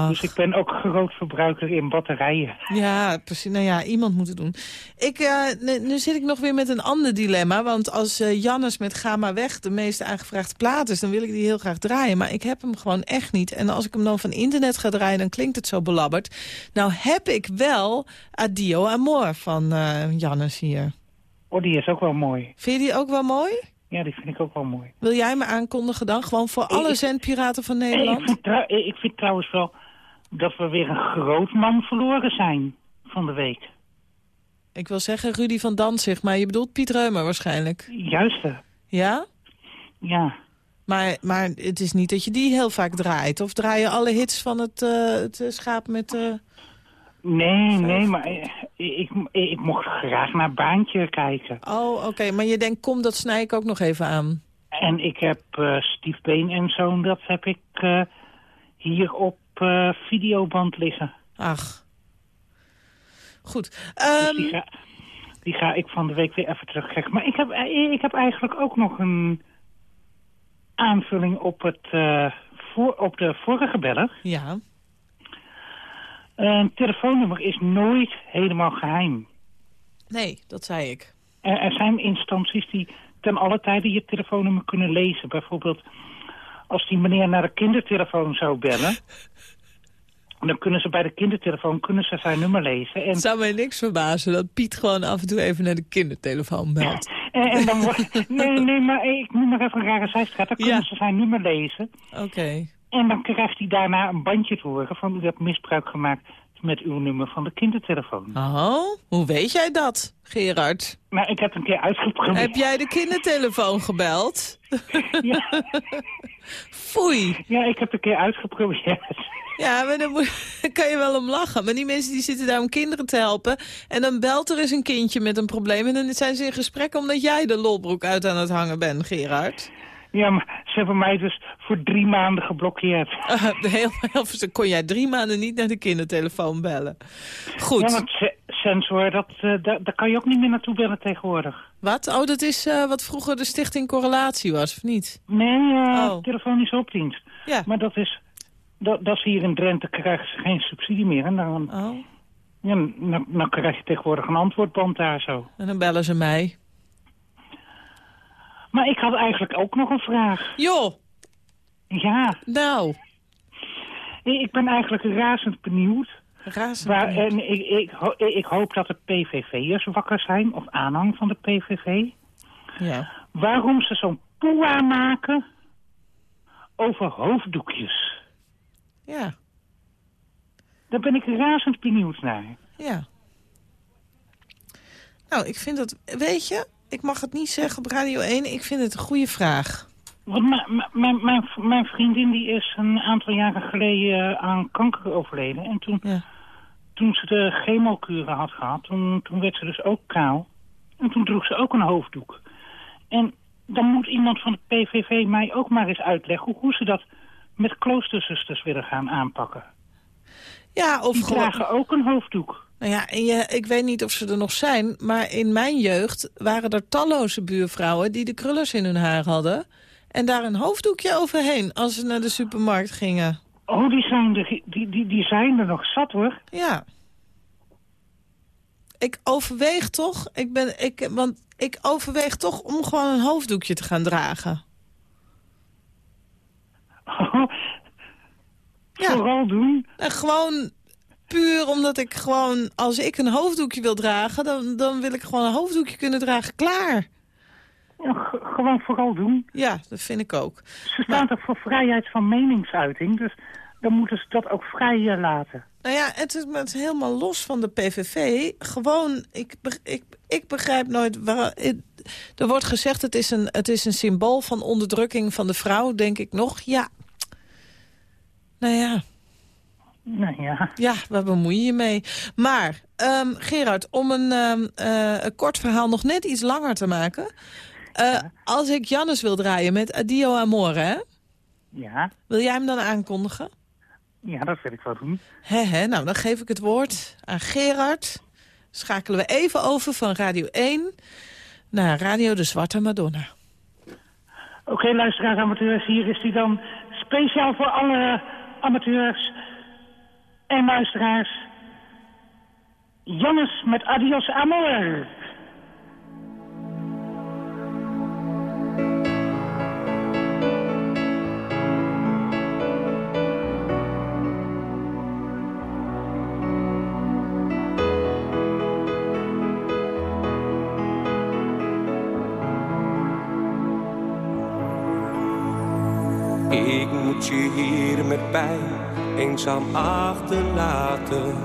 Dus ik ben ook groot verbruiker in batterijen. Ja, precies. Nou ja, iemand moet het doen. Ik, eh, nu, zit ik nog weer met een ander dilemma. Want als eh, Jannes met Ga maar weg de meest aangevraagde plaat is... dan wil ik die heel graag draaien. Maar ik heb hem gewoon echt niet. En als ik hem dan van internet ga draaien, dan klinkt het zo belabberd. Nou heb ik wel Adio Amor van eh Jannes hier. Oh, die is ook wel mooi. Vind je die ook wel mooi? Ja, die vind ik ook wel mooi. Wil jij me aankondigen dan? Gewoon voor alle Ik- zendpiraten van Eh, Ik Nederland? vind, ik vind trouwens wel dat we weer een groot man verloren zijn van de week. Ik wil zeggen Rudy van Danzig, maar je bedoelt Piet Reumer waarschijnlijk. Juist. Ja? ja. Maar, maar het is niet dat je die heel vaak draait. Of draai je alle hits van het, eh, het schaap met... eh, Nee, nee, maar eh, ik, ik, ik mocht graag naar Baantje kijken. Oh, oké. Maar je denkt, kom, dat snij ik ook nog even aan. En ik heb eh Steve Been en zo'n, dat heb ik eh, hier op eh, videoband liggen. Ach. Goed. Dus Ehm, die, ga, die ga ik van de week weer even terugkrijgen. Maar ik heb, ik heb eigenlijk ook nog een aanvulling op, het, eh, voor, op de vorige beller. ja. Een telefoonnummer is nooit helemaal geheim. Nee, dat zei ik. Er, er zijn instanties die ten alle tijde je telefoonnummer kunnen lezen. Bijvoorbeeld als die meneer naar de kindertelefoon zou bellen... dan kunnen ze bij de kindertelefoon kunnen ze zijn nummer lezen. En, Het zou mij niks verbazen dat Piet gewoon af en toe even naar de kindertelefoon belt. en, en dan. Nee, nee, maar ik noem maar even een rare zijstraat. Dan kunnen Ja. ze zijn nummer lezen. Oké. En dan krijgt hij daarna een bandje te horen van... u hebt misbruik gemaakt met uw nummer van de kindertelefoon. Oh, hoe weet jij dat, Gerard? Maar ik heb een keer uitgeprobeerd. Heb jij de kindertelefoon gebeld? Ja, Foei. ja, ik heb een keer uitgeprobeerd. Ja, maar dan moet- daar kan je wel om lachen. Maar die mensen die zitten daar om kinderen te helpen. En dan belt er eens een kindje met een probleem. En dan zijn ze in gesprek omdat jij de lolbroek uit aan het hangen bent, Gerard. Ja, maar ze hebben mij dus voor drie maanden geblokkeerd. Uh, heel, heel, kon jij drie maanden niet naar de kindertelefoon bellen. Goed. Ja, want se- sensor, dat, eh, daar, kan je ook niet meer naartoe bellen tegenwoordig. Wat? Oh, dat is eh, wat vroeger de stichting Correlatie was, of niet? Nee, Oh. telefonische opdienst. Ja. Maar dat is, dat, dat is hier in Drenthe, krijgen ze geen subsidie meer. En dan, Oh, ja, dan, dan krijg je tegenwoordig een antwoordband daar zo. en dan bellen ze mij. Maar ik had eigenlijk ook nog een vraag. Joh, Ja, nou. ik ben eigenlijk razend benieuwd. Razend. Waar, en ik, ik, ho- ik hoop dat de PVV'ers wakker zijn, of aanhang van de PVV. Ja. waarom ze zo'n poeha maken over hoofddoekjes. Ja, Daar ben ik razend benieuwd naar. ja. Nou, ik vind dat... Weet je, ik mag het niet zeggen op Radio 1. Ik vind het een goede vraag. Want mijn- mijn- vriendin die is een aantal jaren geleden aan kanker overleden. En toen, Ja. toen ze de chemokuren had gehad, toen, toen werd ze dus ook kaal. En toen droeg ze ook een hoofddoek. En dan moet iemand van de PVV mij ook maar eens uitleggen... hoe, hoe ze dat met kloosterzusters willen gaan aanpakken. Ja, of Die dragen ook een hoofddoek. Nou ja, en je, ik weet niet of ze er nog zijn, maar in mijn jeugd waren er talloze buurvrouwen die de krullers in hun haar hadden. En daar een hoofddoekje overheen als ze naar de supermarkt gingen. Oh, die zijn er, die, die, die zijn er nog zat, hoor. Ja. Ik overweeg toch, ik ben, ik, want ik overweeg toch om gewoon een hoofddoekje te gaan dragen. Ja. Vooral doen. En gewoon puur omdat ik gewoon, als ik een hoofddoekje wil dragen, dan, dan wil ik gewoon een hoofddoekje kunnen dragen. Klaar. Ja, gewoon vooral doen. Ja, dat vind ik ook. Ze staan toch voor vrijheid van meningsuiting, dus dan moeten ze dat ook vrij eh, laten. Nou ja, het is, het is helemaal los van de PVV. Gewoon, ik, ik, ik begrijp nooit... Waar, er wordt gezegd, het is, een, het is een symbool van onderdrukking van de vrouw, denk ik nog. Ja. Nou ja, Nou ja, ja, waar bemoei je je mee? Maar, ehm, Gerard, om een, ehm, eh, een kort verhaal nog net iets langer te maken... eh, Als ik Jannes wil draaien met Adio Amore, hè? ja, wil jij hem dan aankondigen? ja, dat wil ik wel doen. He, he, nou, dan geef ik het woord aan Gerard. Schakelen we even over van Radio 1 naar Radio de Zwarte Madonna. Oké, luisteraars, amateurs, hier is die dan speciaal voor alle amateurs en luisteraars. Jannes met Adios Amor. Ik moet je hier met pijn eenzaam achterlaten.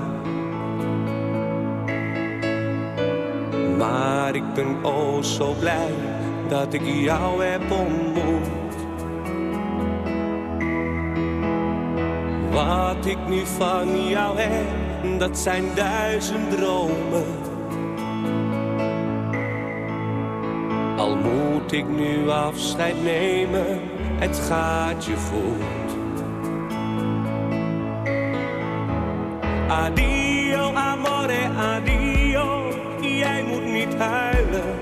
Maar ik ben oh zo blij dat ik jou heb ontmoet. Wat ik nu van jou heb, dat zijn duizend dromen. Al moet ik nu afscheid nemen, het gaat je goed. Adio, amore, adio, jij moet niet huilen.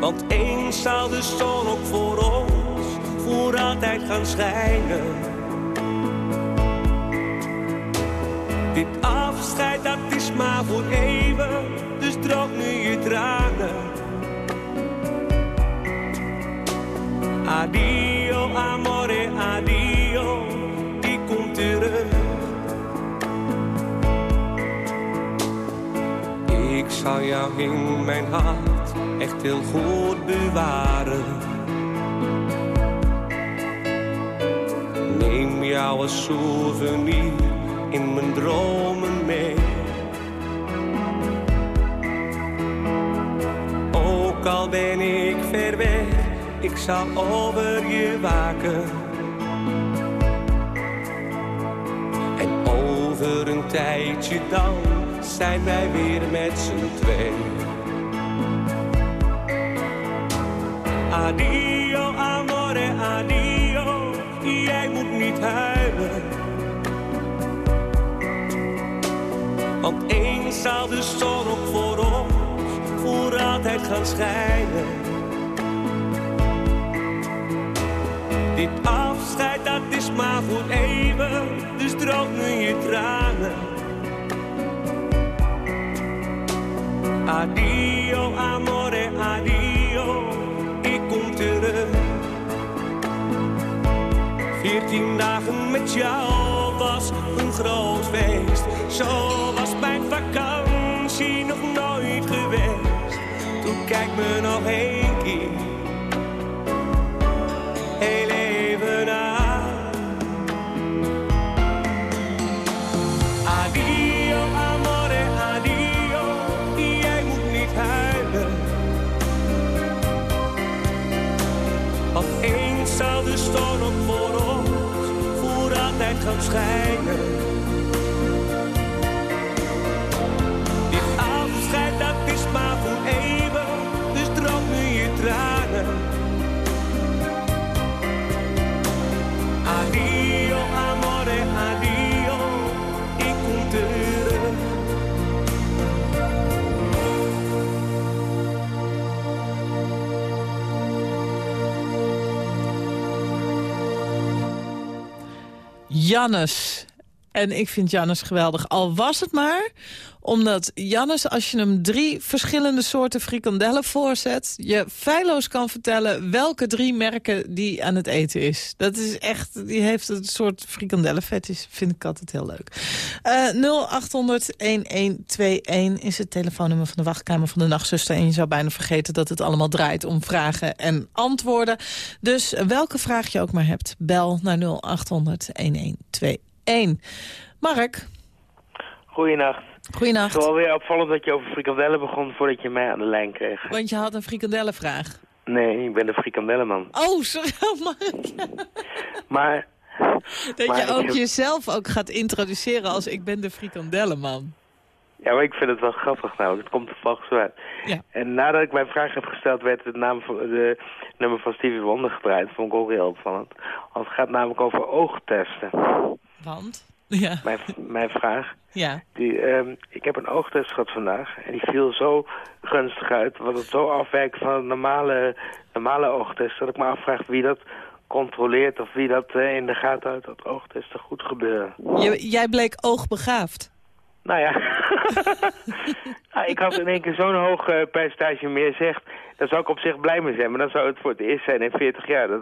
Want eens zal de zon ook voor ons voor altijd gaan schijnen. Dit afscheid dat is maar voor even, dus droog nu je tranen. Adio, zal jou in mijn hart echt heel goed bewaren. Neem jou als souvenir in mijn dromen mee. Ook al ben ik ver weg, ik zal over je waken. En over een tijdje dan zijn wij weer met z'n twee. Adio, amore, adio, jij moet niet huilen. Want eens zal de zon ook voor ons voor altijd gaan schijnen. Dit afscheid dat is maar voor even, dus droog nu je tranen. Adio, amore, adio, ik kom terug. Veertien dagen met jou was een groot feest. Zo was mijn vakantie nog nooit geweest. Toen kijk me nog één keer. Gaat schijnen. Jannes. En ik vind Jannes geweldig. Al was het maar omdat Jannes, als je hem drie verschillende soorten frikandellen voorzet... je feilloos kan vertellen welke drie merken die aan het eten is. Dat is echt, die heeft een soort frikandellenfetish. Vind ik altijd heel leuk. Eh 0800-1121 is het telefoonnummer van de wachtkamer van de nachtzuster. En je zou bijna vergeten dat het allemaal draait om vragen en antwoorden. Dus welke vraag je ook maar hebt, bel naar 0800-1121. Mark, Goeienacht. Goeienacht. Het is wel weer opvallend dat je over frikandellen begon voordat je mij aan de lijn kreeg. Want je had een frikandellenvraag. Nee, ik ben de frikandellenman. Oh, sorry, oh, Mark. Maar, Dat Maar je ook heb- jezelf ook gaat introduceren als ik ben de frikandellenman. ja, maar ik vind het wel grappig nou. Het komt toevallig zo uit. Ja. En nadat ik mijn vraag heb gesteld, werd het naam van, de nummer van Stevie Wonder gedraaid. Vond ik ook heel opvallend. Want het gaat namelijk over oogtesten. Want? Ja, Mijn, mijn vraag. ja. Die, ehm, ik heb een oogtest gehad vandaag en die viel zo gunstig uit, wat het zo afwijkt van een normale, normale oogtest, dat ik me afvraag wie dat controleert of wie dat eh, in de gaten houdt dat oogtesten goed gebeuren. Je, jij bleek oogbegaafd. Nou ja, Ah, ik had in één keer zo'n hoog eh, percentage meer zegt, daar zou ik op zich blij mee zijn, maar dan zou het voor het eerst zijn in 40 jaar. Dat,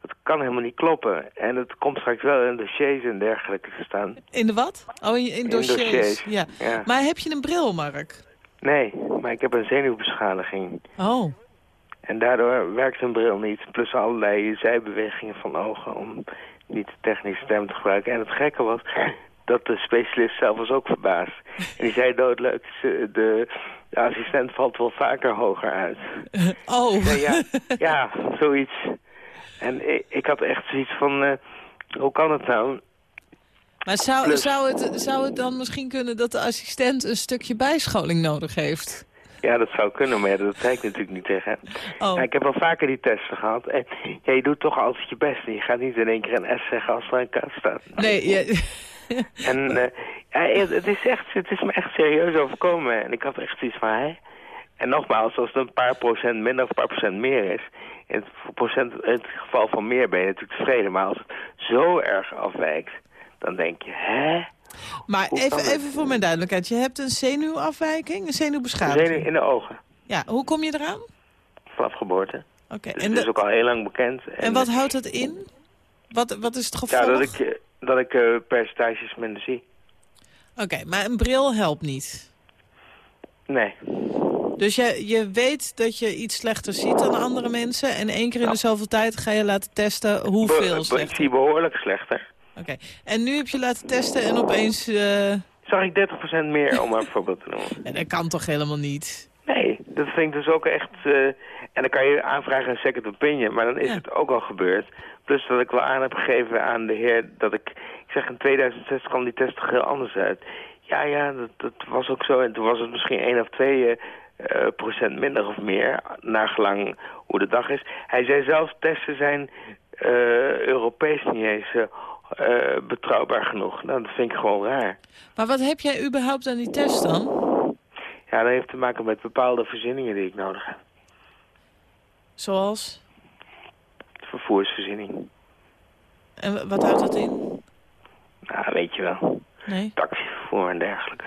dat kan helemaal niet kloppen. En het komt straks wel in dossiers en dergelijke te staan. In de wat? Oh, in, in dossiers. dossiers, Ja. ja. Maar heb je een bril, Mark? Nee, maar ik heb een zenuwbeschadiging. Oh. En daardoor werkt een bril niet. Plus allerlei zijbewegingen van ogen om niet de technische term te gebruiken. En het gekke was dat de specialist zelf was ook verbaasd. En die zei doodleuk, de, de assistent valt wel vaker hoger uit. Oh. Ja, ja, ja zoiets. En ik, ik had echt zoiets van, eh, hoe kan het nou? Maar zou, Plus- zou, het, zou het dan misschien kunnen dat de assistent een stukje bijscholing nodig heeft? Ja, dat zou kunnen, maar ja, dat zei ik natuurlijk niet tegen. Oh. Ik heb al vaker die testen gehad. En ja, je doet toch altijd je best. En je gaat niet in één keer een S zeggen als er een K staat. Nee, je, En eh, ja, het, is echt, het is me echt serieus overkomen. En ik had echt zoiets van, hè? En nogmaals, als het een paar procent minder of een paar procent meer is... In het, procent, in het geval van meer ben je natuurlijk tevreden. Maar als het zo erg afwijkt, dan denk je, hè? maar Hoe even, voor mijn duidelijkheid. Je hebt een zenuwafwijking, een zenuwbeschadiging. Zenuw in de ogen, Ja, hoe kom je eraan? vanaf geboorte. Oké, Dus en, het is ook al heel lang bekend. en wat houdt dat in? Wat, wat is het gevolg? Ja, dat ik, dat ik eh, percentages minder zie. Oké, maar een bril helpt niet. Nee. Dus je, je weet dat je iets slechter ziet dan andere mensen... en één keer in de zoveel tijd ga je laten testen hoeveel be- ik slechter. zie behoorlijk slechter. Oké, en nu heb je laten testen en opeens... eh, Zag ik 30% meer, om maar een voorbeeld te noemen. ja, dat kan toch helemaal niet? Nee, dat vind ik dus ook echt... eh, en dan kan je aanvragen een second opinion, maar dan is Ja. het ook al gebeurd. Plus dat ik wel aan heb gegeven aan de heer dat ik... Ik zeg, in 2006 kwam die test toch heel anders uit. Ja, ja, dat, dat was ook zo. En toen was het misschien 1 of 2 eh, eh, procent minder of meer, naar gelang hoe de dag is. Hij zei zelf, testen zijn eh, Europees niet eens betrouwbaar genoeg. Nou, dat vind ik gewoon raar. Maar wat heb jij überhaupt aan die test dan? Ja, dat heeft te maken met bepaalde voorzieningen die ik nodig heb. Zoals? Vervoersvoorziening. En wat houdt dat in? Nou, weet je wel. Nee? Taxivervoer en dergelijke.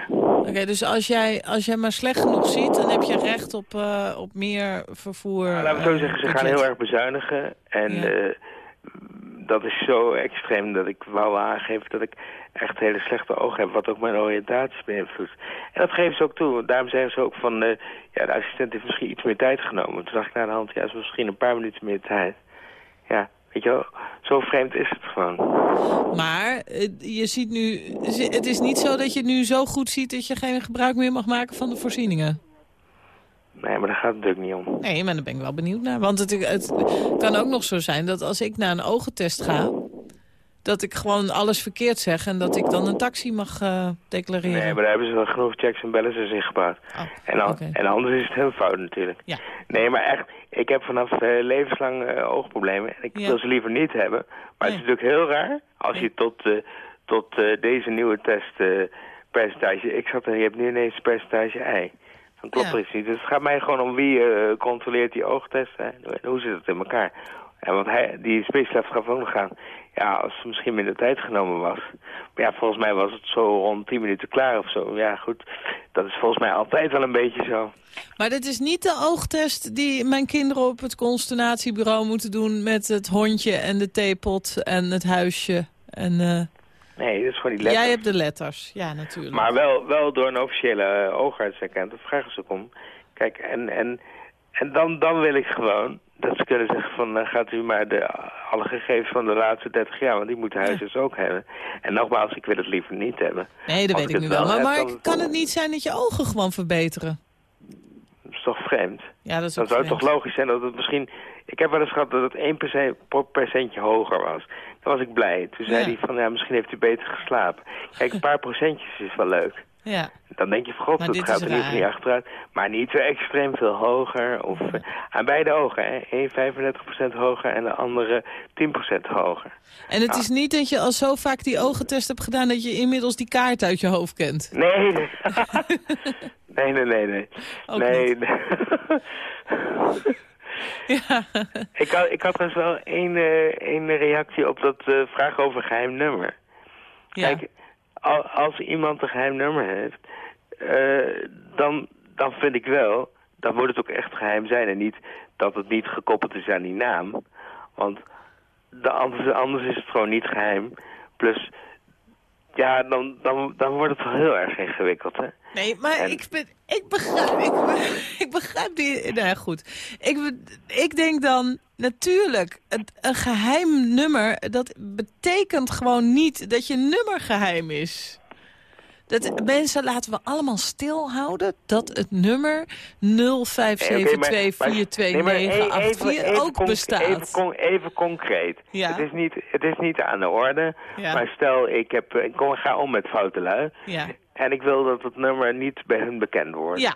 Oké, dus als jij, als jij maar slecht genoeg ziet... dan heb je recht op, eh, op meer vervoer. Nou, laten we zo eh, zeggen, ze budget. gaan heel erg bezuinigen. En Ja. eh, dat is zo extreem dat ik wou aangeven dat ik echt hele slechte ogen heb. Wat ook mijn oriëntatie beïnvloedt. En dat geven ze ook toe. Daarom zeggen ze ook van, ja, de assistent heeft misschien iets meer tijd genomen. Toen dacht ik naar de hand, ja, ze misschien een paar minuten meer tijd. Weet je wel, zo vreemd is het gewoon. Maar eh, je ziet nu, het is niet zo dat je het nu zo goed ziet... dat je geen gebruik meer mag maken van de voorzieningen. Nee, maar daar gaat het natuurlijk niet om. Nee, maar daar ben ik wel benieuwd naar. Want het, het kan ook nog zo zijn dat als ik naar een ogentest ga... dat ik gewoon alles verkeerd zeg... en dat ik dan een taxi mag eh, declareren. Nee, maar daar hebben ze wel genoeg checks en balances in gebouwd. Oh, En, en anders is het heel fout natuurlijk. Ja. Nee, maar echt, ik heb vanaf eh, levenslang eh, oogproblemen. En ik Ja. wil ze liever niet hebben. Maar het is natuurlijk heel raar als je tot, tot deze nieuwe test percentage... Ik zat er, je hebt nu ineens percentage I. Dan klopt Ja. er iets niet. Dus het gaat mij gewoon om wie controleert die oogtesten. En hoe zit het in elkaar? En want hij, die specialist gaf ook nog aan... Ja, als er misschien minder tijd genomen was. Maar ja, volgens mij was het zo rond 10 minuten klaar of zo. Ja, goed. Dat is volgens mij altijd wel een beetje zo. Maar dit is niet de oogtest die mijn kinderen op het constellatiebureau moeten doen... met het hondje en de theepot en het huisje. En, eh, Nee, dat is gewoon die letter. jij hebt de letters, ja natuurlijk. Maar wel, wel door een officiële uh, oogarts erkend. Dat vragen ze ook om. Kijk, en, en, en dan, dan wil ik gewoon dat ze kunnen zeggen van... Uh, gaat u maar de, alle gegevens van de laatste 30 jaar... want die moeten huisarts ook hebben. En nogmaals, ik wil het liever niet hebben. nee, dat Als weet ik nu wel. Maar, heb, maar dan- kan het niet zijn dat je ogen gewoon verbeteren? Dat is toch vreemd? Ja, dat is zou vreemd. toch logisch zijn dat het misschien... Ik heb wel eens gehad dat het 1 perce- per- percentje hoger was. Dan was ik blij. Toen zei hij van, ja, misschien heeft u beter geslapen. Kijk, een paar procentjes is wel leuk. Ja. Dan denk je van, god, dat gaat er niet niet achteruit. Maar niet zo extreem veel hoger. Of, eh, aan beide ogen, hè. Eén 35% hoger en de andere 10% hoger. En het is niet dat je al zo vaak die ogentest hebt gedaan... dat je inmiddels die kaart uit je hoofd kent. Nee, nee. nee, nee, nee, nee. Ja. ik, had, ik had dus wel één, eh, één reactie op dat eh, vraag over geheim nummer. Ja. Kijk, als iemand een geheim nummer heeft, eh, dan, dan vind ik wel, dan moet het ook echt geheim zijn en niet dat het niet gekoppeld is aan die naam. Want de, anders, anders is het gewoon niet geheim. Plus, ja, dan, dan, dan wordt het wel heel erg ingewikkeld, hè. Nee, maar En- ik, ben, ik, begrijp, ik, ik begrijp die... Nou ja, goed. Ik, ik denk dan, natuurlijk, het, een geheim nummer... dat betekent gewoon niet dat je nummer geheim is. Dat, mensen laten we allemaal stilhouden dat het nummer 0572429984 Nee, ook bestaat. Even, even concreet. Ja. Het, is niet, het is niet aan de orde. Ja. Maar stel, ik, heb, ik kom, ga om met foute lui. ja. En ik wil dat het nummer niet bij hun bekend wordt. ja,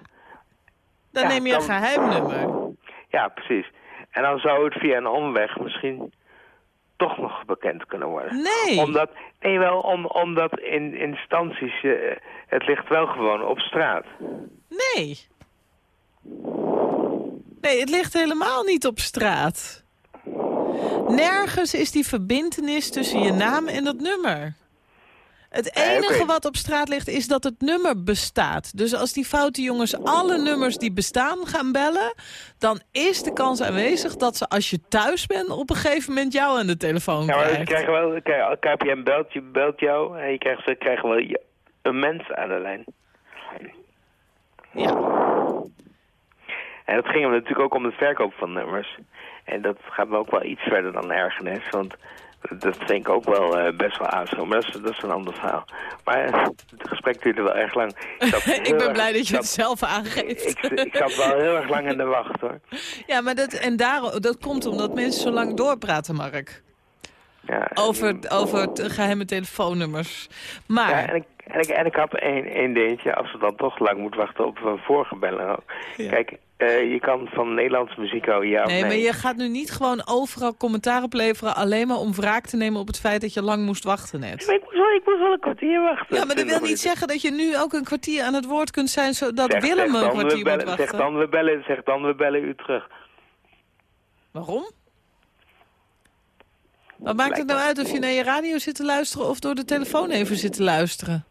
dan neem je een geheim nummer. Ja, precies. En dan zou het via een omweg misschien toch nog bekend kunnen worden. Nee. Omdat, nee, wel om, omdat in instanties, eh, het ligt wel gewoon op straat. Nee. Nee, het ligt helemaal niet op straat. Nergens is die verbintenis tussen je naam en dat nummer. Het Nee, enige wat op straat ligt is dat het nummer bestaat. Dus als die foute jongens alle nummers die bestaan gaan bellen... dan is de kans aanwezig dat ze als je thuis bent... op een gegeven moment jou aan de telefoon Ja, maar krijgt. krijgen wel, KPM belt, je, belt jou en je krijgt, ze krijgen wel een mens aan de lijn. Ja. En het ging hem natuurlijk ook om de verkoop van nummers. En dat gaat me ook wel iets verder dan ergernis, want dat vind ik ook wel eh, best wel aanschouw. Maar dat is, dat is een ander verhaal. Maar eh, het gesprek duurde wel erg lang. ik ben erg- blij dat je het zelf aangeeft. Ik, ik zat wel heel erg lang in de wacht, hoor. Ja, maar dat, en daar, dat komt omdat mensen zo lang doorpraten, Mark. Ja, en- Over, over geheime telefoonnummers. Maar, Ja, en ik, en ik, en ik had één, één dingetje, als we dan toch lang moeten wachten op een vorige beller. Ja. Kijk, eh, je kan van Nederlandse muziek houden, ja nee, nee. maar je gaat nu niet gewoon overal commentaar opleveren... alleen maar om wraak te nemen op het feit dat je lang moest wachten net. Maar ik moest, wel, ik moest wel een kwartier wachten. Ja, maar dat 20 wil niet zeggen dat je nu ook een kwartier aan het woord kunt zijn... zodat Zeg- Willem zeg een kwartier moet wachten. Zeg dan, we bellen, zeg dan, we bellen u terug. Waarom? Wat maakt het nou uit of je naar je radio zit te luisteren... of door de telefoon even zit te luisteren?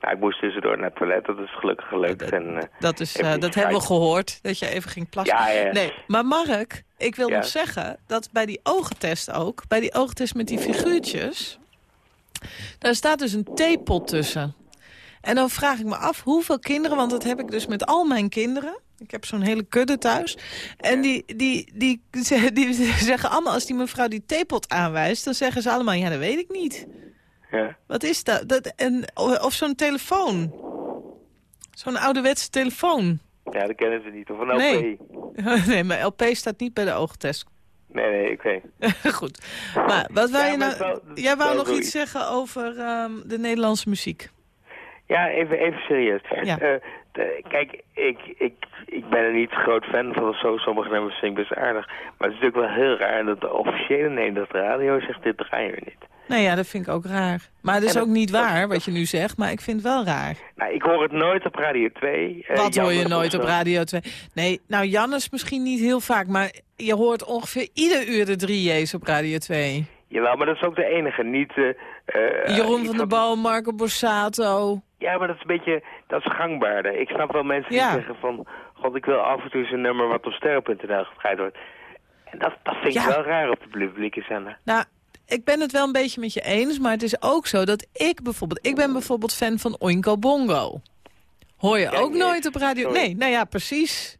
Nou, ik moest tussendoor naar het toilet, dat is gelukkig gelukt. En, eh, Dat, is, eh, dat hebben we gehoord, dat je even ging plassen. Ja, ja. Nee, maar Mark, ik wil Ja. nog zeggen dat bij die ogentest ook... bij die ogentest met die figuurtjes... daar staat dus een theepot tussen. En dan vraag ik me af hoeveel kinderen... want dat heb ik dus met al mijn kinderen... Ik heb zo'n hele kudde thuis. En die, die, die, die, zeggen allemaal, als die mevrouw die theepot aanwijst... dan zeggen ze allemaal, ja, dat weet ik niet. Ja. Wat is dat? dat en, of zo'n telefoon. Zo'n ouderwetse telefoon. ja, dat kennen ze niet. Of een LP. Nee. Nee, maar LP staat niet bij de oogtest. Nee, nee, oké. Goed. Maar wat wou Ja, je nou... wel- Jij wou nog iets zeggen over ehm, de Nederlandse muziek. Ja, even, even serieus. Ja. Eh, de- kijk, ik, ik, ik ben er niet groot fan van of zo. Sommige nummers vind ik best aardig. Maar het is natuurlijk wel heel raar dat de officiële Nederlandse radio zegt dit draaien we niet. Nou ja, dat vind ik ook raar. Maar het is ook dat- niet dat- waar wat je nu zegt, maar ik vind het wel raar. Nou, ik hoor het nooit op Radio 2. Eh, Wat hoor je nooit op. Radio 2? Nee, nou Jannes misschien niet heel vaak, maar je hoort ongeveer ieder uur de 3J's op Radio 2. Jawel, maar dat is ook de enige. Niet, eh, eh, Jeroen van der Boom, Marco Borsato. Ja, maar dat is een beetje, dat is gangbaarder. Ik snap wel mensen Ja. die zeggen van... God, ik wil af en toe zo'n nummer wat op sterren.nl gedraaid wordt. En dat, dat vind ik Ja. wel raar op de publieke zender. Nou, ik ben het wel een beetje met je eens, maar het is ook zo dat ik bijvoorbeeld... Ik ben bijvoorbeeld fan van Oinko Bongo. Hoor je ook nooit op radio... Nee, nou ja, precies.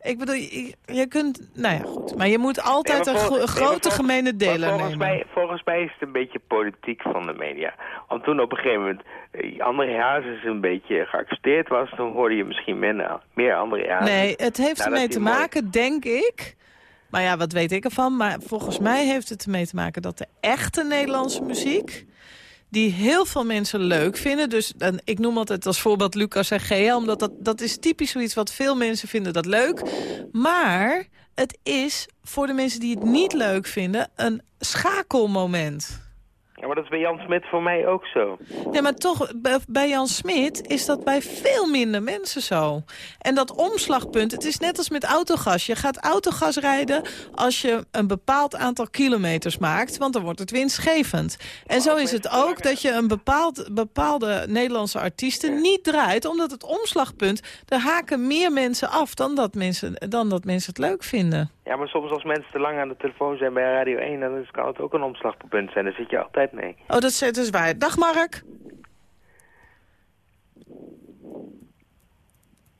Ik bedoel, je, je kunt... Nou ja, goed. Maar je moet altijd Nee, een gro- nee, grote vol- gemene deler volgens nemen. Mij, volgens mij is het een beetje politiek van de media. Want toen op een gegeven moment eh, André Hazes een beetje geaccepteerd was... toen hoorde je misschien meer, meer André Hazes. Nee, het heeft ermee te mooi. maken, denk ik... Maar ja, wat weet ik ervan? Maar volgens mij heeft het ermee te maken dat de echte Nederlandse muziek... die heel veel mensen leuk vinden. Dus dan, ik noem altijd als voorbeeld Lucas en Gea... omdat dat, dat is typisch zoiets wat veel mensen vinden dat leuk. Maar het is voor de mensen die het niet leuk vinden... een schakelmoment. Ja, maar dat is bij Jan Smit voor mij ook zo. Nee, maar toch, bij- Jan Smit is dat bij veel minder mensen zo. En dat omslagpunt, het is net als met autogas. Je gaat autogas rijden als je een bepaald aantal kilometers maakt... want dan wordt het winstgevend. En zo is het ook dat je een bepaald, bepaalde Nederlandse artiesten niet draait... omdat het omslagpunt, daar haken meer mensen af dan dat mensen, dan dat mensen het leuk vinden. Ja, maar soms als mensen te lang aan de telefoon zijn bij Radio 1... dan is- kan het ook een omslagpunt zijn. Daar zit je altijd mee. Oh, dat is, dat is waar. Dag Mark.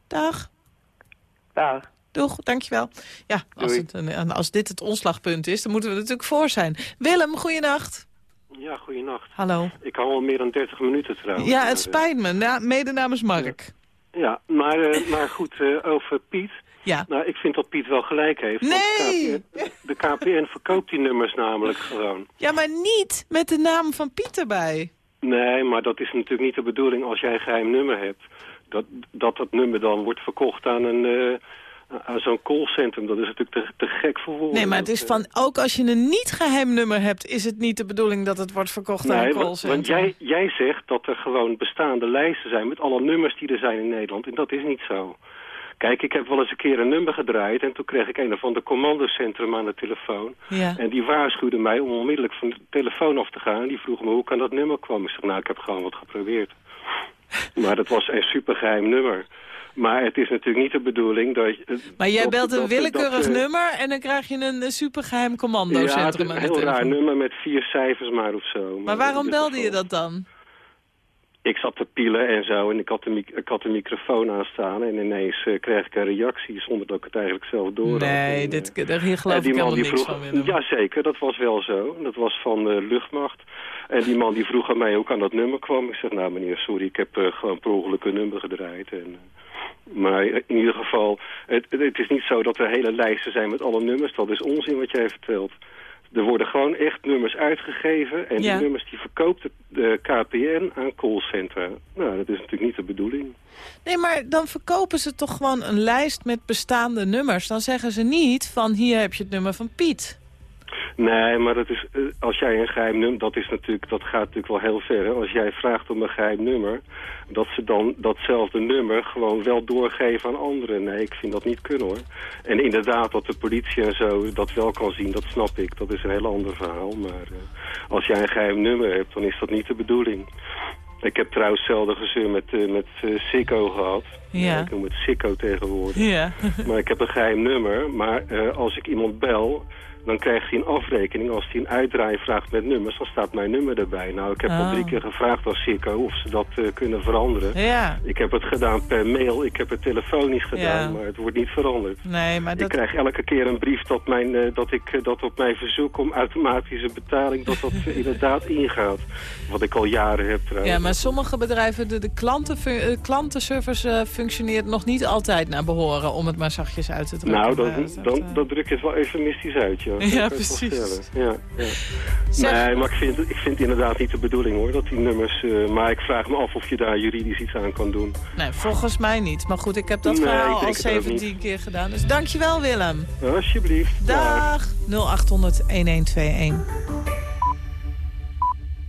Dag. Dag. Doeg, dankjewel. Ja, als, het een, als dit het omslagpunt is, dan moeten we er natuurlijk voor zijn. Willem, goeienacht. Ja, goeienacht. Hallo. Ik hou al meer dan 30 minuten trouwens. Ja, het spijt me. Ja, mede namens Mark. Ja, maar, eh, maar goed, eh, over Piet. Ja. Nou, ik vind dat Piet wel gelijk heeft. want Nee! De KPN, de KPN verkoopt die nummers namelijk gewoon. Ja, maar niet met de naam van Piet erbij. Nee, maar dat is natuurlijk niet de bedoeling als jij een geheim nummer hebt. Dat dat, dat nummer dan wordt verkocht aan een... eh, aan zo'n callcentrum, dat is natuurlijk te, te gek voor woorden. Nee, maar het is Dat, eh, van, ook als je een niet geheim nummer hebt... is het niet de bedoeling dat het wordt verkocht aan een want, callcentrum. want jij, jij zegt dat er gewoon bestaande lijsten zijn met alle nummers die er zijn in Nederland. En dat is niet zo. Kijk, ik heb wel eens een keer een nummer gedraaid en toen kreeg ik een of ander commandocentrum aan de telefoon. Ja. En die waarschuwde mij om onmiddellijk van de telefoon af te gaan. En die vroeg me hoe kan dat nummer kwam. Ik zeg, nou, ik heb gewoon wat geprobeerd. maar dat was een supergeheim nummer. Maar het is natuurlijk niet de bedoeling dat... je- Maar jij belt een dat- willekeurig dat, eh, nummer... en dan krijg je een, een supergeheim Ja, het commandocentrum is aan een de heel raar telefoon. nummer met vier cijfers maar of zo. Maar waarom dit belde je dat dan? Ik zat te pielen en zo en ik had de, ik had de microfoon aanstaan en ineens eh, kreeg ik een reactie zonder dat ik het eigenlijk zelf door had. Nee, En, dit, eh, daar- hier geloof die ik man helemaal die niks vroeg, van. Jazeker, dat was wel zo. Dat was van de luchtmacht. En die man die vroeg aan mij hoe aan dat nummer kwam. Ik zeg, nou meneer, sorry, ik heb eh, gewoon per ongeluk een nummer gedraaid. En, maar in ieder geval, het, het is niet zo dat er hele lijsten zijn met alle nummers. Dat is onzin wat jij vertelt. Er worden gewoon echt nummers uitgegeven. En Ja. die nummers die verkoopt de, de KPN aan callcentra. Nou, dat is natuurlijk niet de bedoeling. Nee, maar dan verkopen ze toch gewoon een lijst met bestaande nummers. Dan zeggen ze niet van hier heb je het nummer van Piet. Nee, maar dat is, eh, als jij een geheim nummer, dat, is natuurlijk, dat gaat natuurlijk wel heel ver. Hè? Als jij vraagt om een geheim nummer, dat ze dan datzelfde nummer gewoon wel doorgeven aan anderen. Nee, ik vind dat niet kunnen hoor. En inderdaad, dat de politie en zo dat wel kan zien, dat snap ik. Dat is een heel ander verhaal. Maar eh, als jij een geheim nummer hebt, dan is dat niet de bedoeling. Ik heb trouwens zelden gezeur met, eh met eh, Sikko gehad. Ja. Ik noem het Sikko tegenwoordig. Ja. Maar ik heb een geheim nummer. Maar als ik iemand bel, dan krijgt hij een afrekening. Als hij een uitdraai vraagt met nummers, dan staat mijn nummer erbij. Nou, ik heb al Oh. drie keer gevraagd als Circo of ze dat eh, kunnen veranderen. Ja. Ik heb het gedaan per mail, ik heb het telefonisch gedaan, Ja. maar het wordt niet veranderd. Nee, maar Ik dat... krijg elke keer een brief dat, mijn, eh, dat ik eh, dat op mijn verzoek om automatische betaling, dat dat inderdaad ingaat. Wat ik al jaren heb trouwens. Ja, maar sommige bedrijven, de, de klanten, klantenservice functioneert nog niet altijd naar behoren, om het maar zachtjes uit te drukken. Nou, dan, dat, dan, dan druk je het wel eufemistisch uit, ja. Dat wel precies. Ja, ja. Zeg- Nee, maar ik vind, ik vind inderdaad niet de bedoeling hoor, dat die nummers... eh, maar ik vraag me af of je daar juridisch iets aan kan doen. Nee, volgens mij niet. Maar goed, ik heb dat Nee, verhaal al het ook 17 keer gedaan. Dus dankjewel Willem. Alsjeblieft. Dag. 0800 1121.